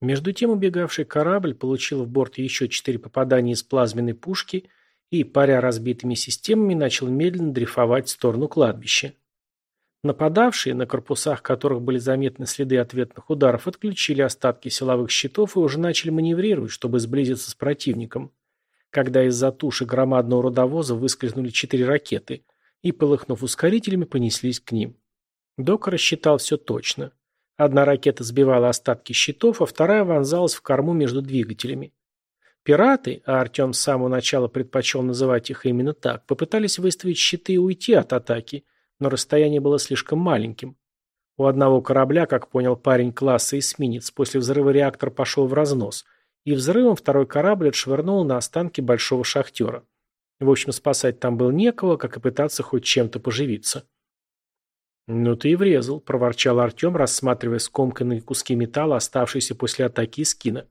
Между тем убегавший корабль получил в борт еще четыре попадания из плазменной пушки и, паря разбитыми системами, начал медленно дрейфовать в сторону кладбища. Нападавшие, на корпусах которых были заметны следы ответных ударов, отключили остатки силовых щитов и уже начали маневрировать, чтобы сблизиться с противником, когда из-за туши громадного рудовоза выскользнули четыре ракеты и, полыхнув ускорителями, понеслись к ним. Док рассчитал все точно. Одна ракета сбивала остатки щитов, а вторая вонзалась в корму между двигателями. Пираты, а Артем с самого начала предпочел называть их именно так, попытались выставить щиты и уйти от атаки, но расстояние было слишком маленьким. У одного корабля, как понял парень класса эсминец, после взрыва реактор пошел в разнос, и взрывом второй корабль отшвырнул на останки большого шахтера. В общем, спасать там было некого, как и пытаться хоть чем-то поживиться. «Ну ты и врезал», – проворчал Артем, рассматривая скомканные куски металла, оставшиеся после атаки скина.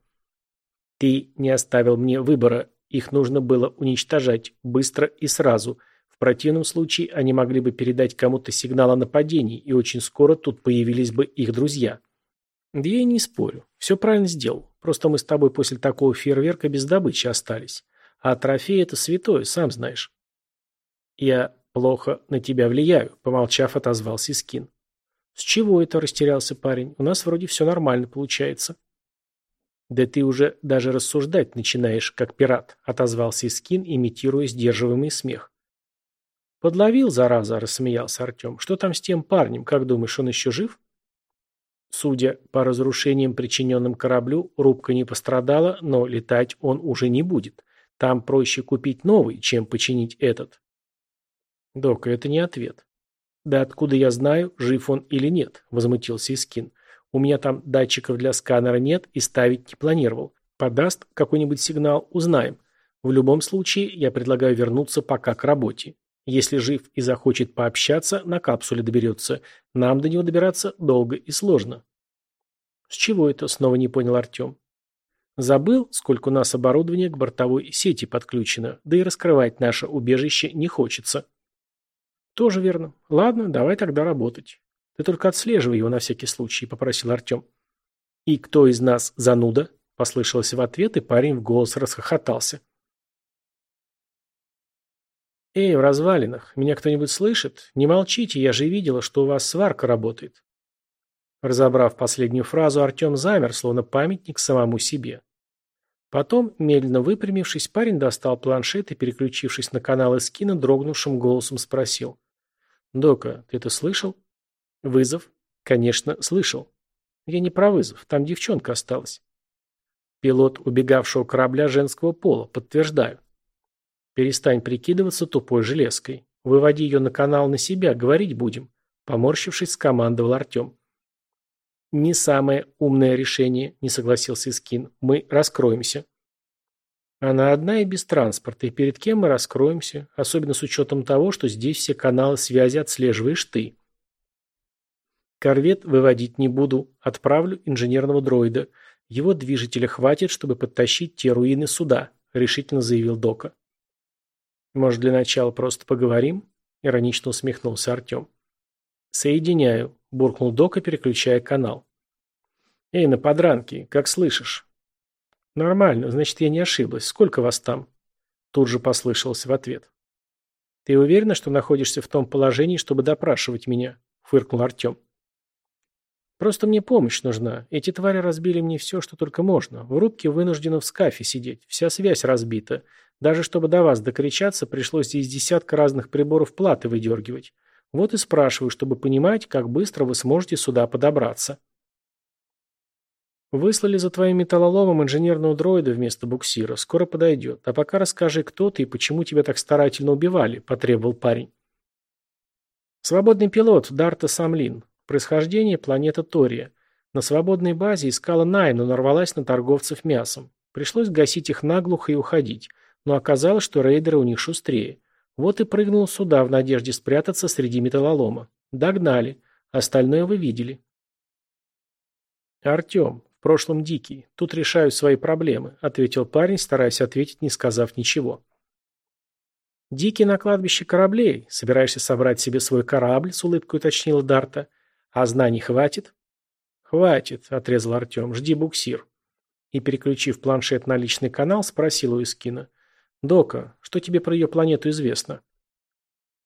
«Ты не оставил мне выбора. Их нужно было уничтожать быстро и сразу. В противном случае они могли бы передать кому-то сигнал о нападении, и очень скоро тут появились бы их друзья». «Да я и не спорю. Все правильно сделал. Просто мы с тобой после такого фейерверка без добычи остались. А трофей – это святое, сам знаешь». «Я «Плохо на тебя влияю», — помолчав, отозвался Искин. «С чего это?» — растерялся парень. «У нас вроде все нормально получается». «Да ты уже даже рассуждать начинаешь, как пират», — отозвался Искин, имитируя сдерживаемый смех. «Подловил, зараза», — рассмеялся Артем. «Что там с тем парнем? Как думаешь, он еще жив?» Судя по разрушениям, причиненным кораблю, рубка не пострадала, но летать он уже не будет. Там проще купить новый, чем починить этот. «Дока, это не ответ». «Да откуда я знаю, жив он или нет?» – возмутился Искин. «У меня там датчиков для сканера нет и ставить не планировал. Подаст какой-нибудь сигнал – узнаем. В любом случае, я предлагаю вернуться пока к работе. Если жив и захочет пообщаться, на капсуле доберется. Нам до него добираться долго и сложно». «С чего это?» – снова не понял Артем. «Забыл, сколько у нас оборудования к бортовой сети подключено, да и раскрывать наше убежище не хочется». Тоже верно. Ладно, давай тогда работать. Ты только отслеживай его на всякий случай, попросил Артем. И кто из нас зануда? Послышалось в ответ, и парень в голос расхохотался. «Эй, в развалинах, меня кто-нибудь слышит? Не молчите, я же видела, что у вас сварка работает». Разобрав последнюю фразу, Артем замер, словно памятник самому себе. Потом, медленно выпрямившись, парень достал планшет и, переключившись на канал Эскина, дрогнувшим голосом спросил. «Дока, ты это слышал?» «Вызов?» «Конечно, слышал». «Я не про вызов, там девчонка осталась». «Пилот убегавшего корабля женского пола, подтверждаю». «Перестань прикидываться тупой железкой. Выводи ее на канал на себя, говорить будем», поморщившись, скомандовал Артем. «Не самое умное решение», — не согласился Скин. «Мы раскроемся». Она одна и без транспорта, и перед кем мы раскроемся, особенно с учетом того, что здесь все каналы связи отслеживаешь ты. Корвет выводить не буду, отправлю инженерного дроида. Его движителя хватит, чтобы подтащить те руины сюда, решительно заявил Дока. Может, для начала просто поговорим? Иронично усмехнулся Артем. Соединяю, буркнул Дока, переключая канал. Эй, на подранке, как слышишь? «Нормально, значит, я не ошиблась. Сколько вас там?» Тут же послышалось в ответ. «Ты уверена, что находишься в том положении, чтобы допрашивать меня?» — фыркнул Артем. «Просто мне помощь нужна. Эти твари разбили мне все, что только можно. В рубке вынуждена в скафе сидеть. Вся связь разбита. Даже чтобы до вас докричаться, пришлось из десятка разных приборов платы выдергивать. Вот и спрашиваю, чтобы понимать, как быстро вы сможете сюда подобраться». Выслали за твоим металлоломом инженерного дроида вместо буксира. Скоро подойдет. А пока расскажи, кто ты и почему тебя так старательно убивали, потребовал парень. Свободный пилот Дарта Самлин. Происхождение планета Тория. На свободной базе искала Най, но нарвалась на торговцев мясом. Пришлось гасить их наглухо и уходить. Но оказалось, что рейдеры у них шустрее. Вот и прыгнул сюда в надежде спрятаться среди металлолома. Догнали. Остальное вы видели. Артем, в прошлом дикий. Тут решаю свои проблемы», — ответил парень, стараясь ответить, не сказав ничего. «Дикий на кладбище кораблей. Собираешься собрать себе свой корабль?» — с улыбкой уточнила Дарта. «А знаний хватит?» «Хватит», — отрезал Артем. «Жди буксир». И, переключив планшет на личный канал, спросил у Искина. «Дока, что тебе про ее планету известно?»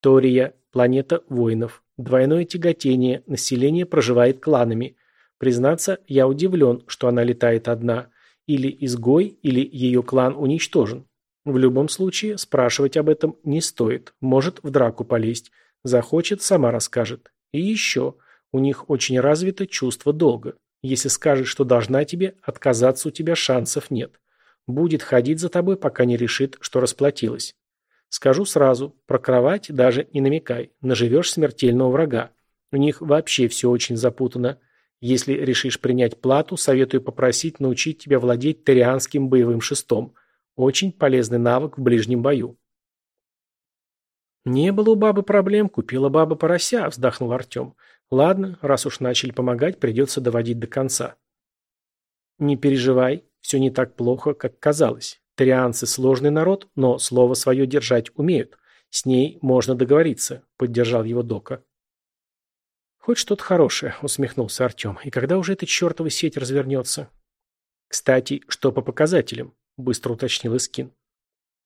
«Тория. Планета воинов. Двойное тяготение. Население проживает кланами. Признаться, я удивлен, что она летает одна. Или изгой, или ее клан уничтожен. В любом случае, спрашивать об этом не стоит. Может в драку полезть. Захочет, сама расскажет. И еще, у них очень развито чувство долга. Если скажет, что должна тебе, отказаться у тебя шансов нет. Будет ходить за тобой, пока не решит, что расплатилась. Скажу сразу, про кровать даже не намекай, наживешь смертельного врага. У них вообще все очень запутано. Если решишь принять плату, советую попросить научить тебя владеть тарианским боевым шестом. Очень полезный навык в ближнем бою. «Не было у бабы проблем, купила баба порося», — вздохнул Артем. «Ладно, раз уж начали помогать, придется доводить до конца». «Не переживай, все не так плохо, как казалось. Тарианцы сложный народ, но слово свое держать умеют. С ней можно договориться», — поддержал его Дока. «Хоть что-то хорошее», — усмехнулся Артем. «И когда уже эта чертова сеть развернется?» «Кстати, что по показателям?» — быстро уточнил Искин.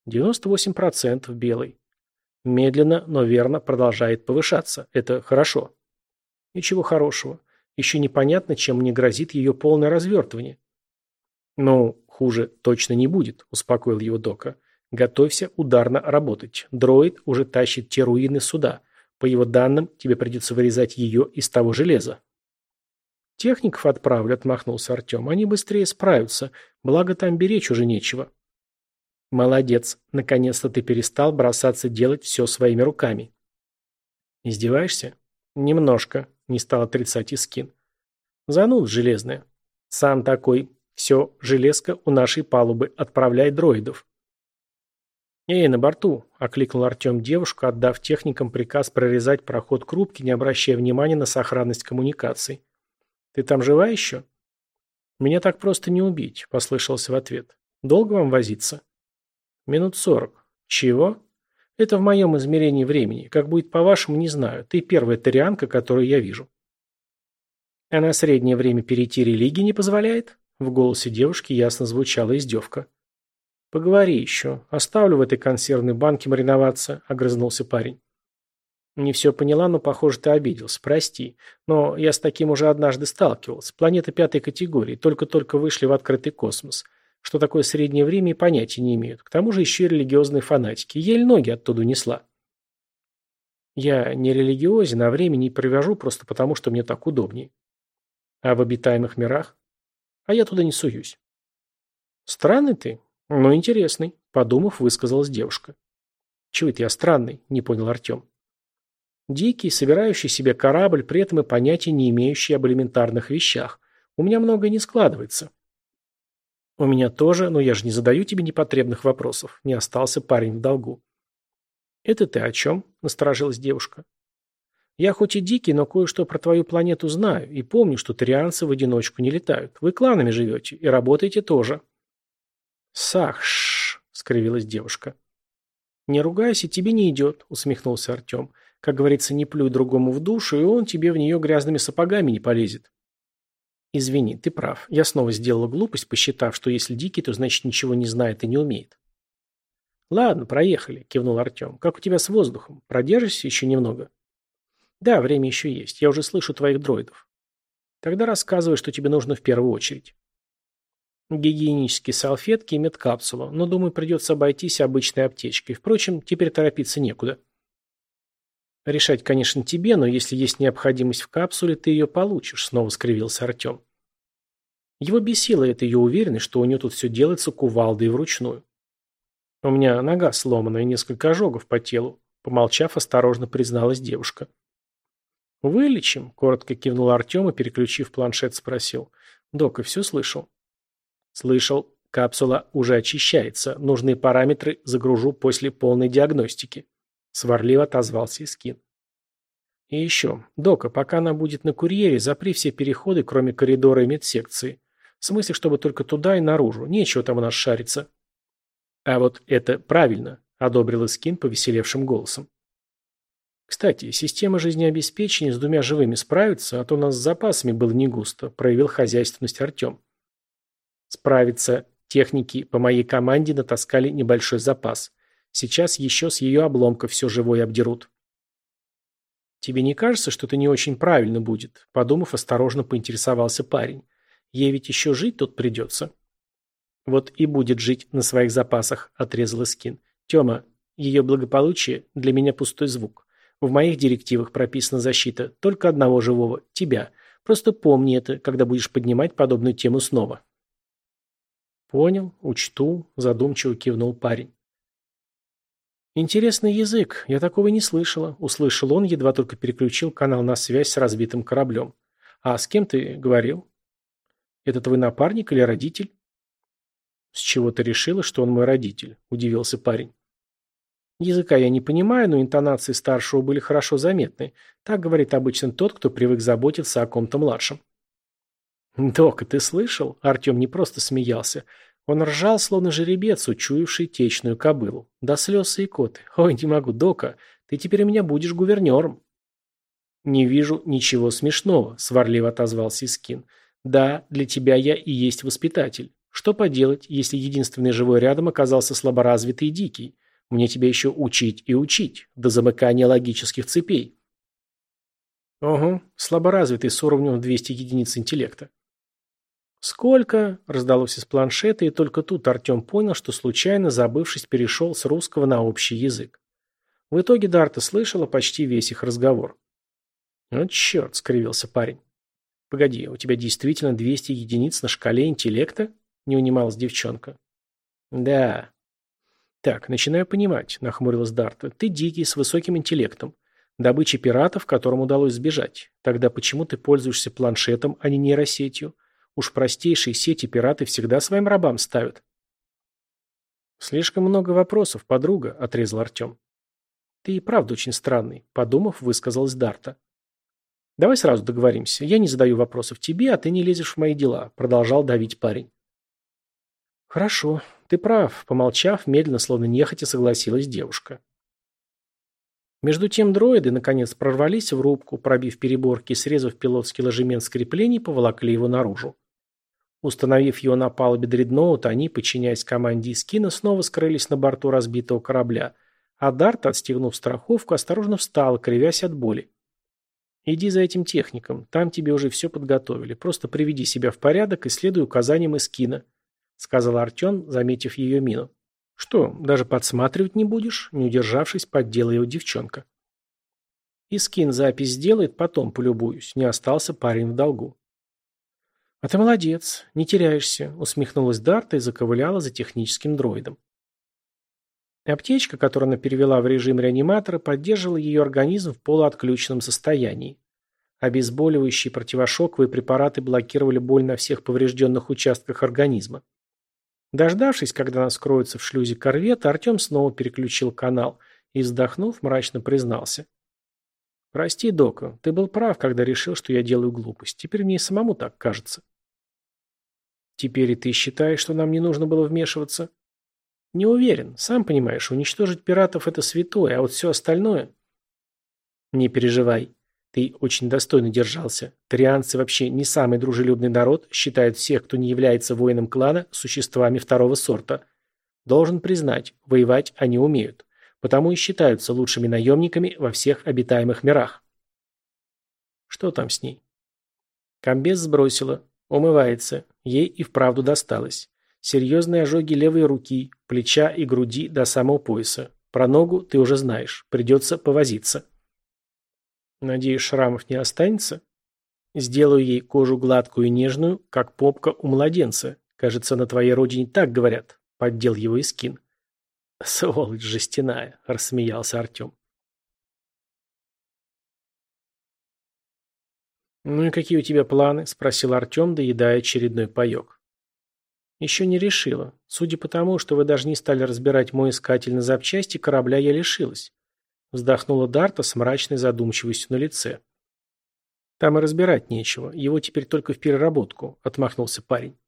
«98% белый. Медленно, но верно продолжает повышаться. Это хорошо. Ничего хорошего. Еще непонятно, чем мне грозит ее полное развертывание. Ну, хуже точно не будет, успокоил его Дока. Готовься ударно работать. Дроид уже тащит те руины сюда. По его данным, тебе придется вырезать ее из того железа. Техников отправлю, отмахнулся Артем. Они быстрее справятся. Благо там беречь уже нечего. Молодец. Наконец-то ты перестал бросаться делать все своими руками. Издеваешься? Немножко, не стал отрицать Искин. Зануд железная. Сам такой. Все, железка у нашей палубы. Отправляй дроидов. «Эй, на борту!» – окликнул Артем девушку, отдав техникам приказ прорезать проход к рубке, не обращая внимания на сохранность коммуникаций. «Ты там жива еще?» «Меня так просто не убить», – послышался в ответ. «Долго вам возиться?» Минут сорок. Чего? Это в моем измерении времени. Как будет по-вашему, не знаю. Ты первая тарианка, которую я вижу. А на среднее время перейти религии не позволяет? В голосе девушки ясно звучала издевка. «Поговори еще. Оставлю в этой консервной банке мариноваться», — огрызнулся парень. «Не все поняла, но, похоже, ты обиделся. Прости. Но я с таким уже однажды сталкивался. Планета пятой категории. Только-только вышли в открытый космос. Что такое среднее время и понятия не имеют. К тому же еще и религиозные фанатики. Еле ноги оттуда несла. Я не религиозен, а время не провожу просто потому, что мне так удобнее. А в обитаемых мирах? А я туда не суюсь. Странный ты, но интересный, подумав, высказалась девушка. Чего это я странный, не понял Артем. Дикий, собирающий себе корабль, при этом и понятия не имеющий об элементарных вещах. У меня многое не складывается. «У меня тоже, но я же не задаю тебе непотребных вопросов. Не остался парень в долгу». «Это ты о чем?» – насторожилась девушка. «Я хоть и дикий, но кое-что про твою планету знаю, и помню, что тарианцы в одиночку не летают. Вы кланами живете, и работаете тоже». «Сахш!» – скривилась девушка. «Не ругайся, тебе не идет», – усмехнулся Артем. «Как говорится, не плюй другому в душу, и он тебе в нее грязными сапогами не полезет». «Извини, ты прав. Я снова сделала глупость, посчитав, что если дикий, то значит ничего не знает и не умеет». «Ладно, проехали», – кивнул Артем. «Как у тебя с воздухом? Продержишься еще немного?» «Да, время еще есть. Я уже слышу твоих дроидов». «Тогда рассказывай, что тебе нужно в первую очередь». Гигиенические салфетки и медкапсулу, но, думаю, придется обойтись обычной аптечкой. Впрочем, теперь торопиться некуда. Решать, конечно, тебе, но если есть необходимость в капсуле, ты ее получишь, снова скривился Артем. Его бесила эта ее уверенность, что у нее тут все делается кувалдой вручную. У меня нога сломана и несколько ожогов по телу, помолчав, осторожно призналась девушка. «Вылечим», — коротко кивнул Артем и, переключив планшет, спросил. «Док, и все слышал?» «Слышал. Капсула уже очищается. Нужные параметры загружу после полной диагностики». Сварливо отозвался Искин. И еще, Дока, пока она будет на курьере, запри все переходы, кроме коридора и медсекции. В смысле, чтобы только туда и наружу. Нечего там у нас шариться. А вот это правильно, одобрил Искин повеселевшим голосом. Кстати, система жизнеобеспечения с двумя живыми справится, а то у нас с запасами было не густо, проявил хозяйственность Артем. Справиться. Техники по моей команде натаскали небольшой запас. Сейчас еще с ее обломков все живое обдерут. «Тебе не кажется, что это не очень правильно будет?» Подумав, осторожно поинтересовался парень. «Ей ведь еще жить тут придется». «Вот и будет жить на своих запасах», — отрезал Искин. «Тема, ее благополучие для меня пустой звук. В моих директивах прописана защита только одного живого – тебя. Просто помни это, когда будешь поднимать подобную тему снова». «Понял, учту», – задумчиво кивнул парень. «Интересный язык. Я такого не слышала», — услышал он, едва только переключил канал на связь с разбитым кораблем. «А с кем ты говорил?» «Это твой напарник или родитель?» «С чего ты решила, что он мой родитель?» – удивился парень. Языка я не понимаю, но интонации старшего были хорошо заметны. Так говорит обычно тот, кто привык заботиться о ком-то младшем. «Дока, ты слышал?» Артем не просто смеялся. Он ржал, словно жеребец, учуявший течную кобылу. До слез и коты. «Ой, не могу, Дока, ты теперь у меня будешь гувернером». «Не вижу ничего смешного», — сварливо отозвался Искин. «Да, для тебя я и есть воспитатель. Что поделать, если единственный живой рядом оказался слаборазвитый и дикий? Мне тебя еще учить и учить, до замыкания логических цепей». «Ого, слаборазвитый с уровнем 200 единиц интеллекта. «Сколько?» – раздалось из планшета, и только тут Артем понял, что случайно, забывшись, перешел с русского на общий язык. В итоге Дарта слышала почти весь их разговор. «Вот черт!» – скривился парень. «Погоди, у тебя действительно 200 единиц на шкале интеллекта?» – не унималась девчонка. «Да». «Так, начинаю понимать», – нахмурилась Дарта. «Ты дикий, с высоким интеллектом. Добыча пиратов, которым удалось сбежать. Тогда почему ты пользуешься планшетом, а не нейросетью?» Уж простейшие сети пираты всегда своим рабам ставят. Слишком много вопросов, подруга, отрезал Артем. Ты и правда очень странный, подумав, высказалась Дарта. Давай сразу договоримся. Я не задаю вопросов тебе, а ты не лезешь в мои дела, продолжал давить парень. Хорошо, ты прав, помолчав, медленно, словно нехотя согласилась девушка. Между тем дроиды, наконец, прорвались в рубку, пробив переборки и срезав пилотский ложемент с креплений, поволокли его наружу. Установив его на палубе дредноута, они, подчиняясь команде Искина, снова скрылись на борту разбитого корабля, а Дарт, отстегнув страховку, осторожно встал, кривясь от боли. «Иди за этим техником, там тебе уже все подготовили. Просто приведи себя в порядок и следуй указаниям Искина», — сказал Артем, заметив ее мину. «Что, даже подсматривать не будешь?» — не удержавшись, поддела его девчонка. «Искин запись сделает, потом полюбуюсь. Не остался парень в долгу». «А ты молодец, не теряешься», — усмехнулась Дарта и заковыляла за техническим дроидом. Аптечка, которую она перевела в режим реаниматора, поддерживала ее организм в полуотключенном состоянии. Обезболивающие противошоковые препараты блокировали боль на всех поврежденных участках организма. Дождавшись, когда она скроется в шлюзе корвета, Артем снова переключил канал и, вздохнув, мрачно признался. «Прости, Дока, ты был прав, когда решил, что я делаю глупость. Теперь мне и самому так кажется». «Теперь и ты считаешь, что нам не нужно было вмешиваться?» «Не уверен. Сам понимаешь, уничтожить пиратов – это святое, а вот все остальное...» «Не переживай. Ты очень достойно держался. Трианцы вообще не самый дружелюбный народ, считают всех, кто не является воином клана, существами второго сорта. Должен признать, воевать они умеют потому и считаются лучшими наемниками во всех обитаемых мирах. Что там с ней? Комбез сбросила. Умывается. Ей и вправду досталось. Серьезные ожоги левой руки, плеча и груди до самого пояса. Про ногу ты уже знаешь. Придется повозиться. Надеюсь, шрамов не останется? Сделаю ей кожу гладкую и нежную, как попка у младенца. Кажется, на твоей родине так говорят. Поддел его Искин. «Сволочь жестяная», — рассмеялся Артем. «Ну и какие у тебя планы?» — спросил Артем, доедая очередной паек. «Еще не решила. Судя по тому, что вы даже не стали разбирать мой искатель на запчасти, корабля я лишилась». Вздохнула Дарта с мрачной задумчивостью на лице. «Там и разбирать нечего. Его теперь только в переработку», — отмахнулся парень.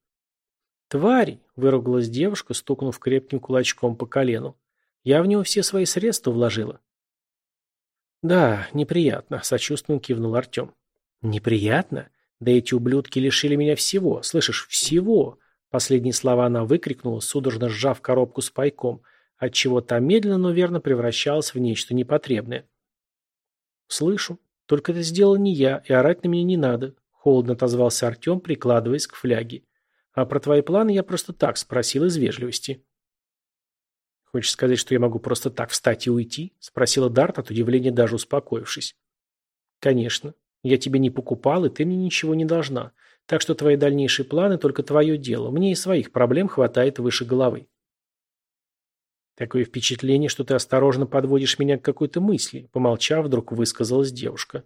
«Тварь!» – выругалась девушка, стукнув крепким кулачком по колену. «Я в него все свои средства вложила». «Да, неприятно», – сочувственно кивнул Артем. «Неприятно? Да эти ублюдки лишили меня всего, слышишь, всего. Последние слова она выкрикнула, судорожно сжав коробку с пайком, отчего та медленно, но верно превращалась в нечто непотребное. «Слышу. Только это сделал не я, и орать на меня не надо», — холодно отозвался Артем, прикладываясь к фляге. «А про твои планы я просто так спросил из вежливости». «Хочешь сказать, что я могу просто так встать и уйти?» — спросила Дарт, от удивления даже успокоившись. «Конечно. Я тебе не покупал, и ты мне ничего не должна. Так что твои дальнейшие планы только твое дело. Мне и своих проблем хватает выше головы». «Такое впечатление, что ты осторожно подводишь меня к какой-то мысли», — помолчав, вдруг высказалась девушка.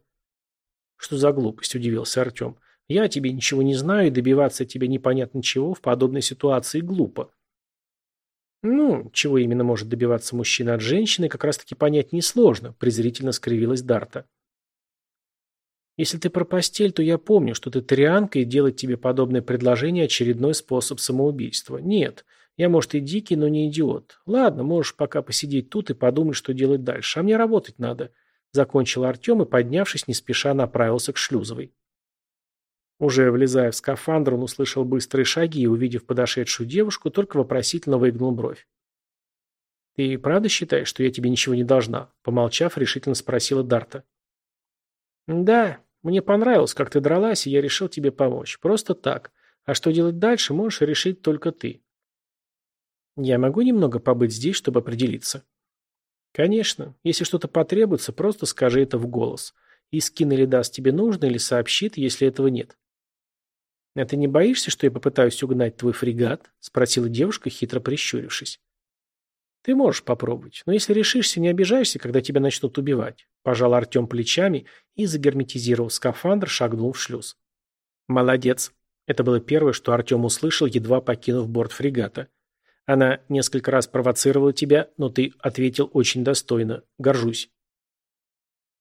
«Что за глупость?» — удивился Артем. «Я о тебе ничего не знаю, и добиваться от тебя непонятно чего в подобной ситуации глупо». «Ну, чего именно может добиваться мужчина от женщины, как раз-таки понять несложно», — презрительно скривилась Дарта. «Если ты про постель, то я помню, что ты тарианка, и делать тебе подобное предложение – очередной способ самоубийства. Нет, я, может, и дикий, но не идиот. Ладно, можешь пока посидеть тут и подумать, что делать дальше. А мне работать надо», – закончил Артем и, поднявшись, не спеша направился к шлюзовой. Уже влезая в скафандр, он услышал быстрые шаги и, увидев подошедшую девушку, только вопросительно выгнул бровь. «Ты правда считаешь, что я тебе ничего не должна?» Помолчав, решительно спросила Дарта. «Да, мне понравилось, как ты дралась, и я решил тебе помочь. Просто так. А что делать дальше, можешь решить только ты». «Я могу немного побыть здесь, чтобы определиться?» «Конечно. Если что-то потребуется, просто скажи это в голос. Искин или даст тебе нужно, или сообщит, если этого нет». «А ты не боишься, что я попытаюсь угнать твой фрегат?» – спросила девушка, хитро прищурившись. «Ты можешь попробовать, но если решишься, не обижайся, когда тебя начнут убивать», – пожал Артем плечами и, загерметизировав скафандр, шагнул в шлюз. «Молодец!» – это было первое, что Артем услышал, едва покинув борт фрегата. «Она несколько раз провоцировала тебя, но ты ответил очень достойно. Горжусь».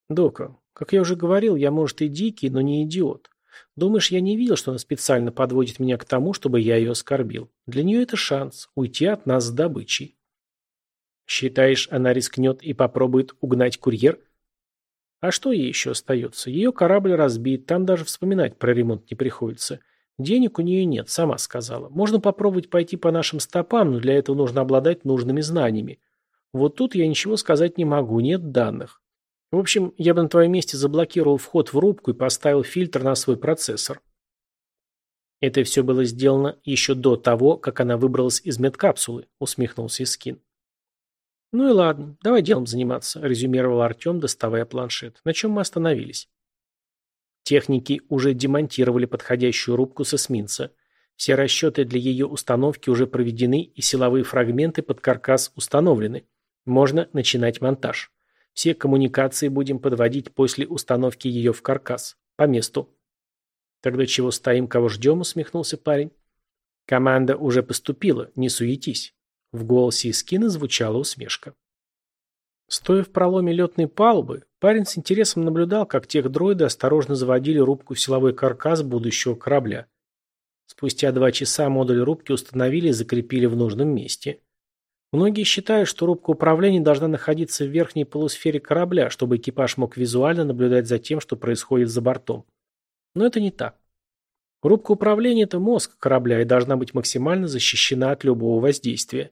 «Дока, как я уже говорил, я, может, и дикий, но не идиот. Думаешь, я не видел, что она специально подводит меня к тому, чтобы я ее оскорбил? Для нее это шанс – уйти от нас с добычей. Считаешь, она рискнет и попробует угнать курьер? А что ей еще остается? Ее корабль разбит, там даже вспоминать про ремонт не приходится. Денег у нее нет, сама сказала. Можно попробовать пойти по нашим стопам, но для этого нужно обладать нужными знаниями. Вот тут я ничего сказать не могу, нет данных. В общем, я бы на твоем месте заблокировал вход в рубку и поставил фильтр на свой процессор. Это все было сделано еще до того, как она выбралась из медкапсулы, усмехнулся Искин. Ну и ладно, давай делом заниматься, резюмировал Артем, доставая планшет. На чем мы остановились? Техники уже демонтировали подходящую рубку с эсминца. Все расчеты для ее установки уже проведены и силовые фрагменты под каркас установлены. Можно начинать монтаж. Все коммуникации будем подводить после установки ее в каркас. По месту. Тогда чего стоим, кого ждем, усмехнулся парень. Команда уже поступила, не суетись. В голосе Искина звучала усмешка. Стоя в проломе летной палубы, парень с интересом наблюдал, как тех дроиды осторожно заводили рубку в силовой каркас будущего корабля. Спустя два часа модуль рубки установили и закрепили в нужном месте. Многие считают, что рубка управления должна находиться в верхней полусфере корабля, чтобы экипаж мог визуально наблюдать за тем, что происходит за бортом. Но это не так. Рубка управления – это мозг корабля и должна быть максимально защищена от любого воздействия.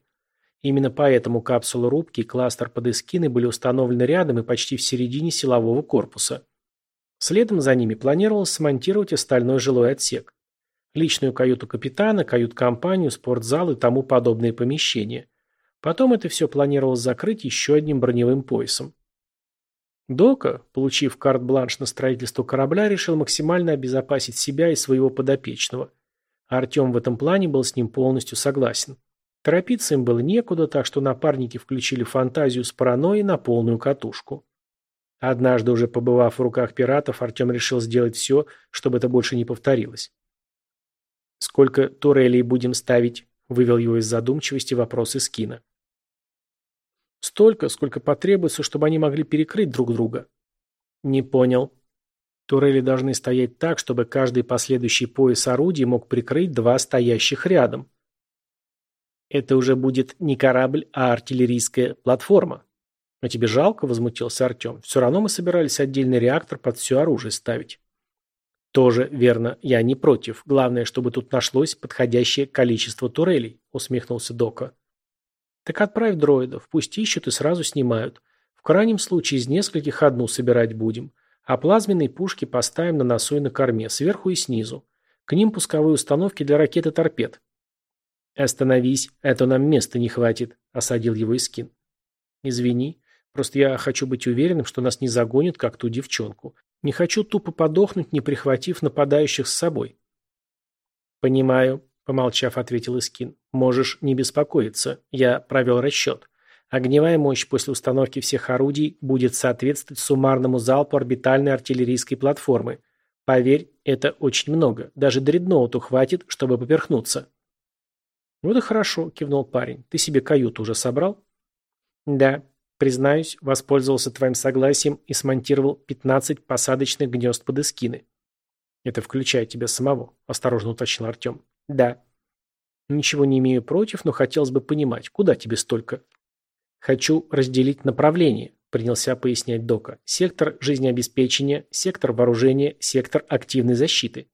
Именно поэтому капсула рубки и кластер под эскины были установлены рядом и почти в середине силового корпуса. Следом за ними планировалось смонтировать остальной жилой отсек. Личную каюту капитана, кают-компанию, спортзал и тому подобные помещения – Потом это все планировалось закрыть еще одним броневым поясом. Дока, получив карт-бланш на строительство корабля, решил максимально обезопасить себя и своего подопечного. Артем в этом плане был с ним полностью согласен. Торопиться им было некуда, так что напарники включили фантазию с паранойей на полную катушку. Однажды, уже побывав в руках пиратов, Артем решил сделать все, чтобы это больше не повторилось. «Сколько турелей будем ставить?» – вывел его из задумчивости вопрос из кино. Столько, сколько потребуется, чтобы они могли перекрыть друг друга. Не понял. Турели должны стоять так, чтобы каждый последующий пояс орудий мог прикрыть два стоящих рядом. Это уже будет не корабль, а артиллерийская платформа. А тебе жалко, возмутился Артем. Все равно мы собирались отдельный реактор под все оружие ставить. Тоже верно, я не против. Главное, чтобы тут нашлось подходящее количество турелей, усмехнулся Дока. Так отправь дроидов, пусть ищут и сразу снимают. В крайнем случае из нескольких одну собирать будем. А плазменные пушки поставим на носу и на корме, сверху и снизу. К ним пусковые установки для ракет и торпед. «Остановись, это нам места не хватит», — осадил его Искин. «Извини, просто я хочу быть уверенным, что нас не загонят, как ту девчонку. Не хочу тупо подохнуть, не прихватив нападающих с собой». «Понимаю», — помолчав, ответил Искин. «Можешь не беспокоиться. Я провел расчет. Огневая мощь после установки всех орудий будет соответствовать суммарному залпу орбитальной артиллерийской платформы. Поверь, это очень много. Даже дредноуту хватит, чтобы поперхнуться». «Вот и хорошо», — кивнул парень. «Ты себе каюту уже собрал?» «Да. Признаюсь, воспользовался твоим согласием и смонтировал 15 посадочных гнезд под эскины». «Это включая тебя самого», — осторожно уточнил Артем. «Да». «Ничего не имею против, но хотелось бы понимать, куда тебе столько?» «Хочу разделить направление», — принялся пояснять Дока. «Сектор жизнеобеспечения, сектор вооружения, сектор активной защиты».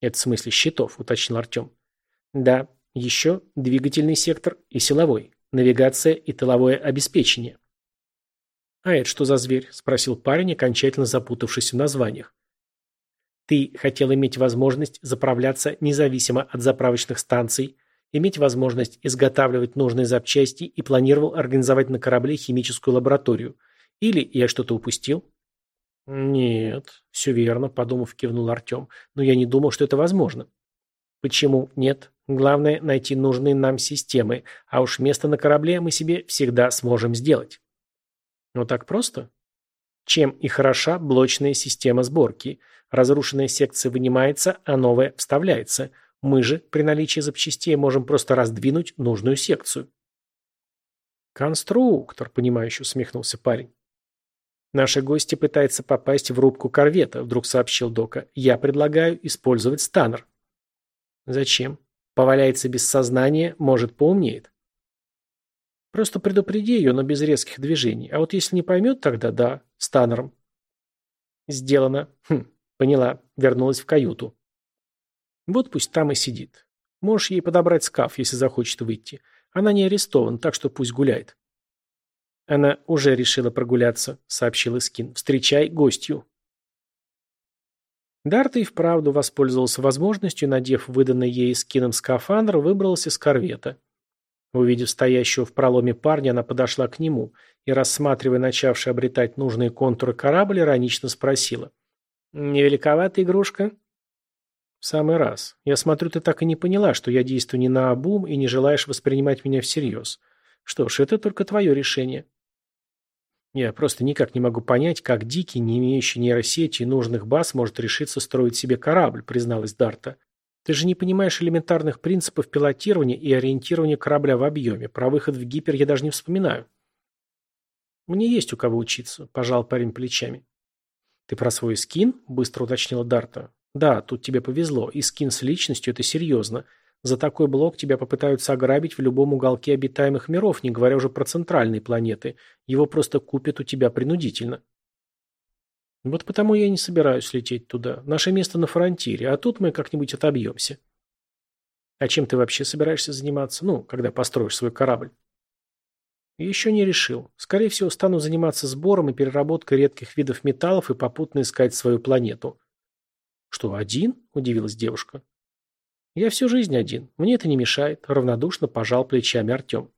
«Это в смысле щитов», — уточнил Артем. «Да, еще двигательный сектор и силовой, навигация и тыловое обеспечение. «А это что за зверь?» – спросил парень, окончательно запутавшись в названиях. «Ты хотел иметь возможность заправляться независимо от заправочных станций, иметь возможность изготавливать нужные запчасти и планировал организовать на корабле химическую лабораторию. Или я что-то упустил?» «Нет, все верно», – подумав, кивнул Артем. «Но я не думал, что это возможно». «Почему нет?» Главное – найти нужные нам системы, а уж место на корабле мы себе всегда сможем сделать. Ну так просто? Чем и хороша блочная система сборки. Разрушенная секция вынимается, а новая вставляется. Мы же при наличии запчастей можем просто раздвинуть нужную секцию. «Конструктор», — понимающе усмехнулся парень. «Наши гости пытаются попасть в рубку корвета», — вдруг сообщил Дока. «Я предлагаю использовать станнер». «Зачем?» Поваляется без сознания, может, поумнеет. Просто предупреди ее, но без резких движений. А вот если не поймет, тогда да, с Таннером. Сделано. Хм, поняла. Вернулась в каюту. Вот пусть там и сидит. Можешь ей подобрать скаф, если захочет выйти. Она не арестована, так что пусть гуляет. Она уже решила прогуляться, сообщил Искин. Встречай гостью. Дарта и вправду воспользовался возможностью, надев выданный ей скином скафандр, выбрался из корвета. Увидев стоящего в проломе парня, она подошла к нему и, рассматривая начавший обретать нужные контуры корабль, иронично спросила. «Не великовата игрушка?» «В самый раз. Я смотрю, ты так и не поняла, что я действую не на обум и не желаешь воспринимать меня всерьез. Что ж, это только твое решение». Я просто никак не могу понять, как Дикий, не имеющий нейросети и нужных баз, может решиться строить себе корабль, призналась Дарта. Ты же не понимаешь элементарных принципов пилотирования и ориентирования корабля в объеме. Про выход в гипер я даже не вспоминаю. Мне есть у кого учиться, пожал парень плечами. Ты про свой скин? Быстро уточнила Дарта. Да, тут тебе повезло. И скин с личностью – это серьезно. За такой блок тебя попытаются ограбить в любом уголке обитаемых миров, не говоря уже про центральные планеты. Его просто купят у тебя принудительно. Вот потому я не собираюсь лететь туда. Наше место на фронтире, а тут мы как-нибудь отобьемся. А чем ты вообще собираешься заниматься? Ну, когда построишь свой корабль? Еще не решил. Скорее всего, стану заниматься сбором и переработкой редких видов металлов и попутно искать свою планету. Что, один? Удивилась девушка. Я всю жизнь один. Мне это не мешает. Равнодушно пожал плечами Артем.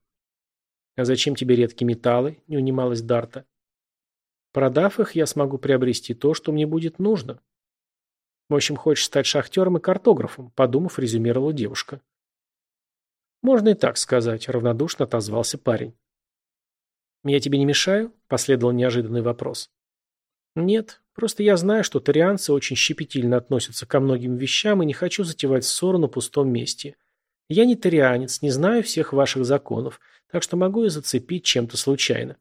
А зачем тебе редкие металлы? Не унималась Дарта. Продав их, я смогу приобрести то, что мне будет нужно. В общем, хочешь стать шахтером и картографом, подумав, резюмировала девушка. Можно и так сказать, равнодушно отозвался парень. «Я тебе не мешаю?» – последовал неожиданный вопрос. «Нет, просто я знаю, что тарианцы очень щепетильно относятся ко многим вещам и не хочу затевать ссору на пустом месте. Я не тарианец, не знаю всех ваших законов, так что могу и зацепить чем-то случайно».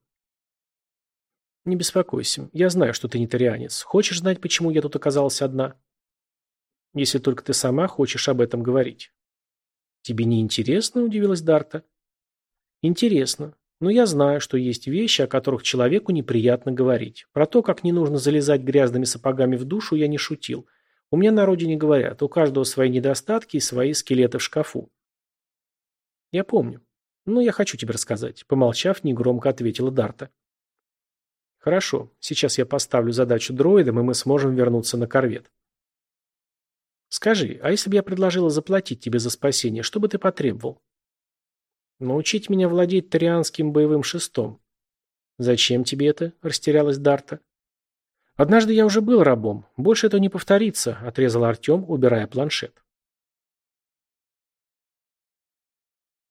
«Не беспокойся, я знаю, что ты не тарианец. Хочешь знать, почему я тут оказалась одна?» «Если только ты сама хочешь об этом говорить». «Тебе не интересно?» – удивилась Дарта. «Интересно. Но я знаю, что есть вещи, о которых человеку неприятно говорить. Про то, как не нужно залезать грязными сапогами в душу, я не шутил. У меня на родине говорят, у каждого свои недостатки и свои скелеты в шкафу. Я помню. Но я хочу тебе рассказать. Помолчав, негромко ответила Дарта. Хорошо, сейчас я поставлю задачу дроидам, и мы сможем вернуться на корвет. Скажи, а если бы я предложила заплатить тебе за спасение, что бы ты потребовал? Научить меня владеть тарианским боевым шестом. Зачем тебе это? Растерялась Дарта. Однажды я уже был рабом. Больше этого не повторится, отрезал Артем, убирая планшет.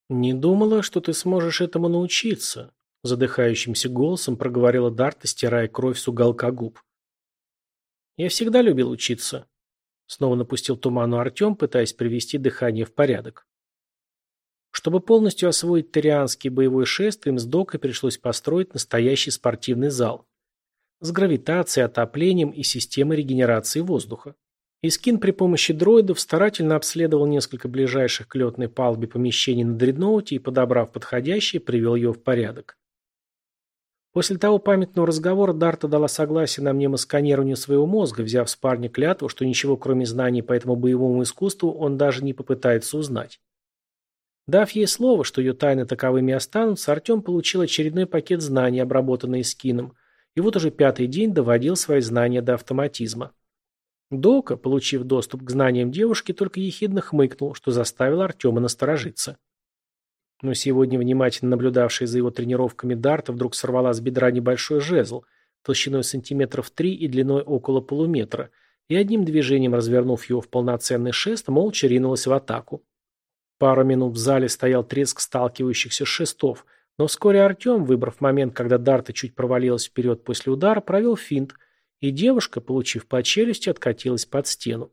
Не думала, что ты сможешь этому научиться, задыхающимся голосом проговорила Дарта, стирая кровь с уголка губ. Я всегда любил учиться, Снова напустил туману Артем, пытаясь привести дыхание в порядок. Чтобы полностью освоить тарианский боевой шест, им с Докой пришлось построить настоящий спортивный зал. С гравитацией, отоплением и системой регенерации воздуха. Искин при помощи дроидов старательно обследовал несколько ближайших к летной палубе помещений на дредноуте и, подобрав подходящее, привел ее в порядок. После того памятного разговора Дарта дала согласие на мнемосканирование своего мозга, взяв с парня клятву, что ничего кроме знаний по этому боевому искусству он даже не попытается узнать. Дав ей слово, что ее тайны таковыми останутся, Артем получил очередной пакет знаний, обработанный скином, и вот уже пятый день доводил свои знания до автоматизма. Дока, получив доступ к знаниям девушки, только ехидно хмыкнул, что заставило Артема насторожиться. Но сегодня внимательно наблюдавшая за его тренировками Дарта вдруг сорвала с бедра небольшой жезл, толщиной сантиметров три и длиной около полуметра, и одним движением развернув его в полноценный шест, молча ринулась в атаку. Пару минут в зале стоял треск сталкивающихся шестов, но вскоре Артем, выбрав момент, когда Дарта чуть провалилась вперед после удара, провел финт, и девушка, получив по челюсти, откатилась под стену.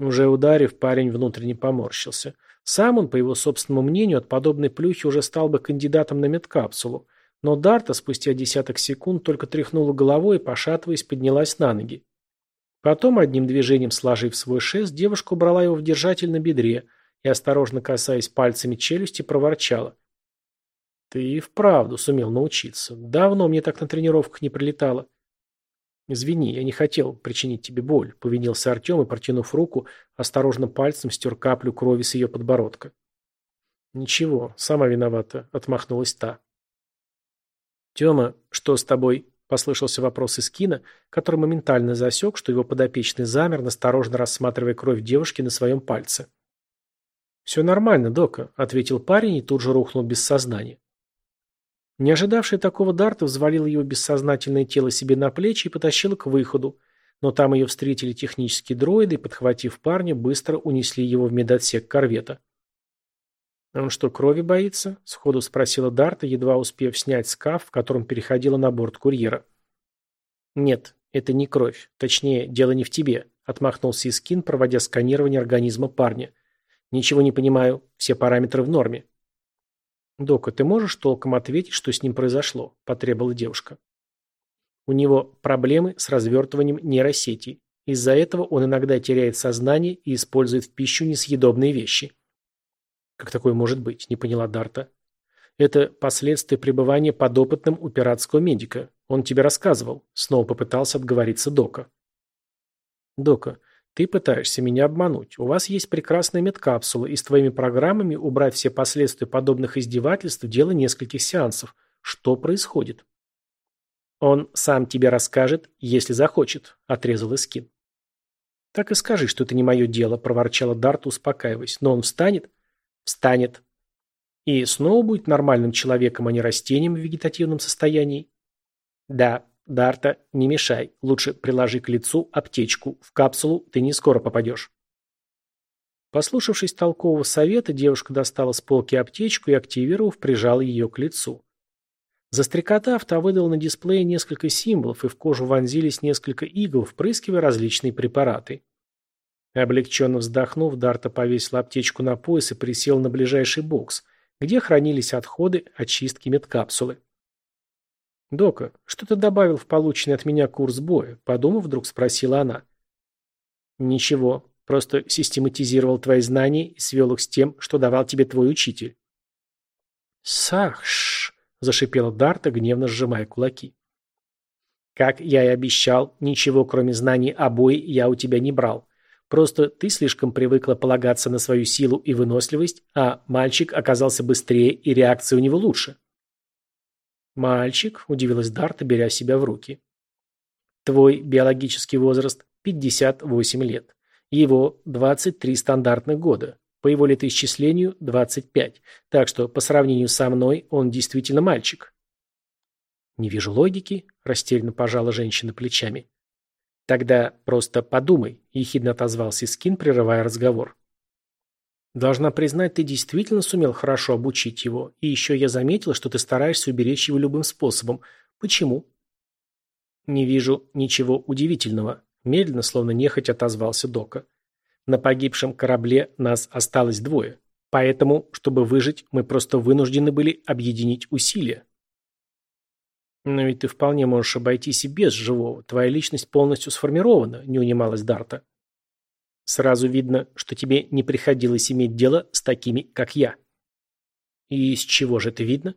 Уже ударив, парень внутренне поморщился – сам он, по его собственному мнению, от подобной плюхи уже стал бы кандидатом на медкапсулу, но Дарта спустя десяток секунд только тряхнула головой и, пошатываясь, поднялась на ноги. Потом, одним движением сложив свой шест, девушка убрала его в держатель на бедре и, осторожно касаясь пальцами челюсти, проворчала. «Ты и вправду сумел научиться. Давно мне так на тренировках не прилетало». «Извини, я не хотел причинить тебе боль», — повинился Артем и, протянув руку, осторожно пальцем стер каплю крови с ее подбородка. «Ничего, сама виновата», — отмахнулась та. «Тема, что с тобой?» — послышался вопрос из кино, который моментально засек, что его подопечный замер, насторожно рассматривая кровь девушки на своем пальце. «Все нормально, Дока», — ответил парень и тут же рухнул без сознания. Не ожидавший такого Дарта взвалил его бессознательное тело себе на плечи и потащил к выходу, но там ее встретили технические дроиды и, подхватив парня, быстро унесли его в медотсек корвета. «Он что, крови боится?» – сходу спросила Дарта, едва успев снять скаф, в котором переходила на борт курьера. «Нет, это не кровь. Точнее, дело не в тебе», – отмахнулся Искин, проводя сканирование организма парня. «Ничего не понимаю. Все параметры в норме». «Дока, ты можешь толком ответить, что с ним произошло?» – потребовала девушка. У него проблемы с развертыванием нейросети. Из-за этого он иногда теряет сознание и использует в пищу несъедобные вещи. «Как такое может быть?» – не поняла Дарта. «Это последствия пребывания подопытным у пиратского медика. Он тебе рассказывал». Снова попытался отговориться Дока. «Дока, ты пытаешься меня обмануть. У вас есть прекрасная медкапсула, и с твоими программами убрать все последствия подобных издевательств – дело нескольких сеансов. Что происходит? Он сам тебе расскажет, если захочет, – отрезал Искин. Так и скажи, что это не мое дело, – проворчала Дарта, успокаиваясь. Но он встанет? Встанет. И снова будет нормальным человеком, а не растением в вегетативном состоянии? Да, Дарта, не мешай. Лучше приложи к лицу аптечку. В капсулу ты не скоро попадешь. Послушавшись толкового совета, девушка достала с полки аптечку и, активировав, прижала ее к лицу. Застрекотав, та выдала на дисплее несколько символов, и в кожу вонзились несколько игл, впрыскивая различные препараты. Облегченно вздохнув, Дарта повесила аптечку на пояс и присел на ближайший бокс, где хранились отходы очистки медкапсулы. «Дока, что ты добавил в полученный от меня курс боя?» Подумав, вдруг спросила она. «Ничего, просто систематизировал твои знания и свел их с тем, что давал тебе твой учитель». «Сахш!» – зашипела Дарта, гневно сжимая кулаки. Как я и обещал, ничего кроме знаний о бое я у тебя не брал. Просто ты слишком привыкла полагаться на свою силу и выносливость, а мальчик оказался быстрее и реакция у него лучше. «Мальчик», – удивилась Дарта, беря себя в руки. «Твой биологический возраст – 58 лет. Его – 23 стандартных года. По его летоисчислению – 25. Так что, по сравнению со мной, он действительно мальчик». «Не вижу логики», – растерянно пожала женщина плечами. «Тогда просто подумай», – ехидно отозвался Скин, прерывая разговор. Должна признать, ты действительно сумел хорошо обучить его, и еще я заметила, что ты стараешься уберечь его любым способом. Почему? Не вижу ничего удивительного, медленно, словно нехоть отозвался Дока. На погибшем корабле нас осталось двое, поэтому, чтобы выжить, мы просто вынуждены были объединить усилия. Но ведь ты вполне можешь обойтись и без живого, твоя личность полностью сформирована, не унималась Дарта. Сразу видно, что тебе не приходилось иметь дело с такими, как я. И из чего же это видно?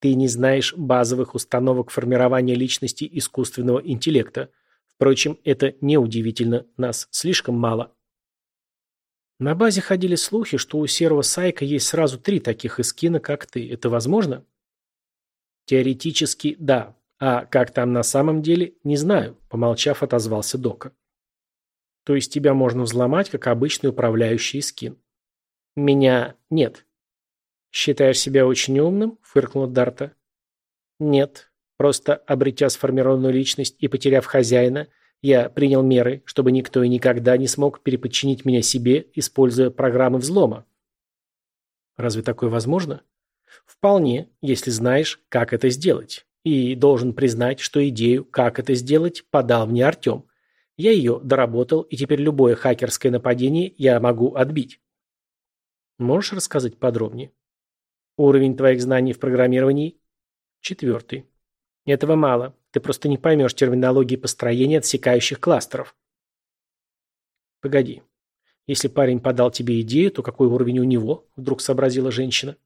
Ты не знаешь базовых установок формирования личности искусственного интеллекта. Впрочем, это неудивительно, нас слишком мало. На базе ходили слухи, что у серого Сайка есть сразу три таких эскина, как ты. Это возможно? Теоретически, да. А как там на самом деле, не знаю, помолчав, отозвался Дока. То есть тебя можно взломать, как обычный управляющий скин. Меня нет. Считаешь себя очень умным? Фыркнула Дарта. Нет. Просто обретя сформированную личность и потеряв хозяина, я принял меры, чтобы никто и никогда не смог переподчинить меня себе, используя программы взлома. Разве такое возможно? Вполне, если знаешь, как это сделать. И должен признать, что идею, как это сделать, подал мне Артем. Я ее доработал, и теперь любое хакерское нападение я могу отбить. Можешь рассказать подробнее? Уровень твоих знаний в программировании? Четвертый. Этого мало. Ты просто не поймешь терминологии построения отсекающих кластеров. Погоди. Если парень подал тебе идею, то какой уровень у него? Вдруг сообразила женщина.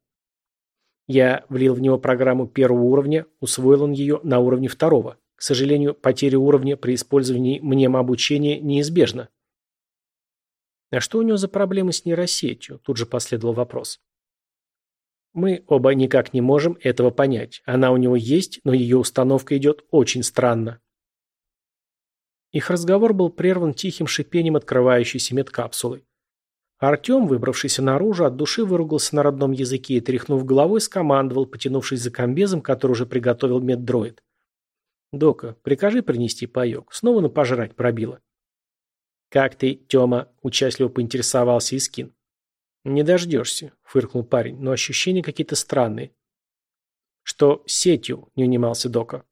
Я влил в него программу первого уровня, усвоил он ее на уровне второго. К сожалению, потеря уровня при использовании мнемообучения неизбежна. А что у него за проблемы с нейросетью? Тут же последовал вопрос. Мы оба никак не можем этого понять. Она у него есть, но ее установка идет очень странно. Их разговор был прерван тихим шипением открывающейся медкапсулы. Артем, выбравшийся наружу, от души выругался на родном языке и, тряхнув головой, скомандовал, потянувшись за комбезом, который уже приготовил меддроид. «Дока, прикажи принести паёк. Снова на пожрать пробило». «Как ты, Тёма?» – участливо поинтересовался Искин. «Не дождешься», – фыркнул парень, – «но ощущения какие-то странные». «Что сетью?» – не унимался Дока.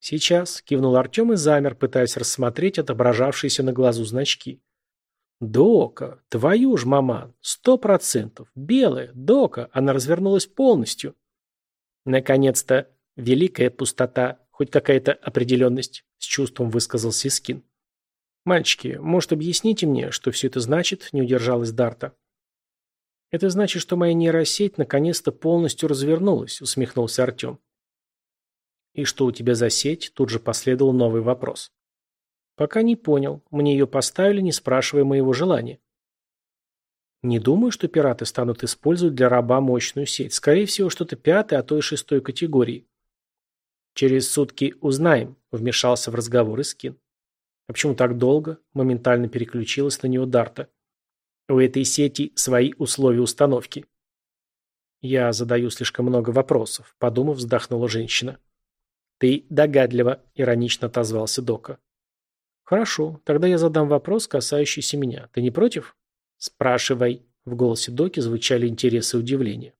«Сейчас», – кивнул Артем и замер, пытаясь рассмотреть отображавшиеся на глазу значки. «Дока, твою ж, маман, сто процентов, белая, Дока, она развернулась полностью». Наконец-то великая пустота Хоть какая-то определенность, с чувством высказался Искин. «Мальчики, может, объясните мне, что все это значит?» – не удержалась Дарта. «Это значит, что моя нейросеть наконец-то полностью развернулась», – усмехнулся Артем. «И что у тебя за сеть?» – тут же последовал новый вопрос. «Пока не понял. Мне ее поставили, не спрашивая моего желания». «Не думаю, что пираты станут использовать для раба мощную сеть. Скорее всего, что-то пятой, а то и шестой категории. «Через сутки узнаем», — вмешался в разговор Искин. «А почему так долго?» — моментально переключилась на него Дарта. «У этой сети свои условия установки». «Я задаю слишком много вопросов», — подумав, вздохнула женщина. «Ты догадливо», — иронично отозвался Дока. «Хорошо, тогда я задам вопрос, касающийся меня. Ты не против?» «Спрашивай», — в голосе Доки звучали интересы и удивление.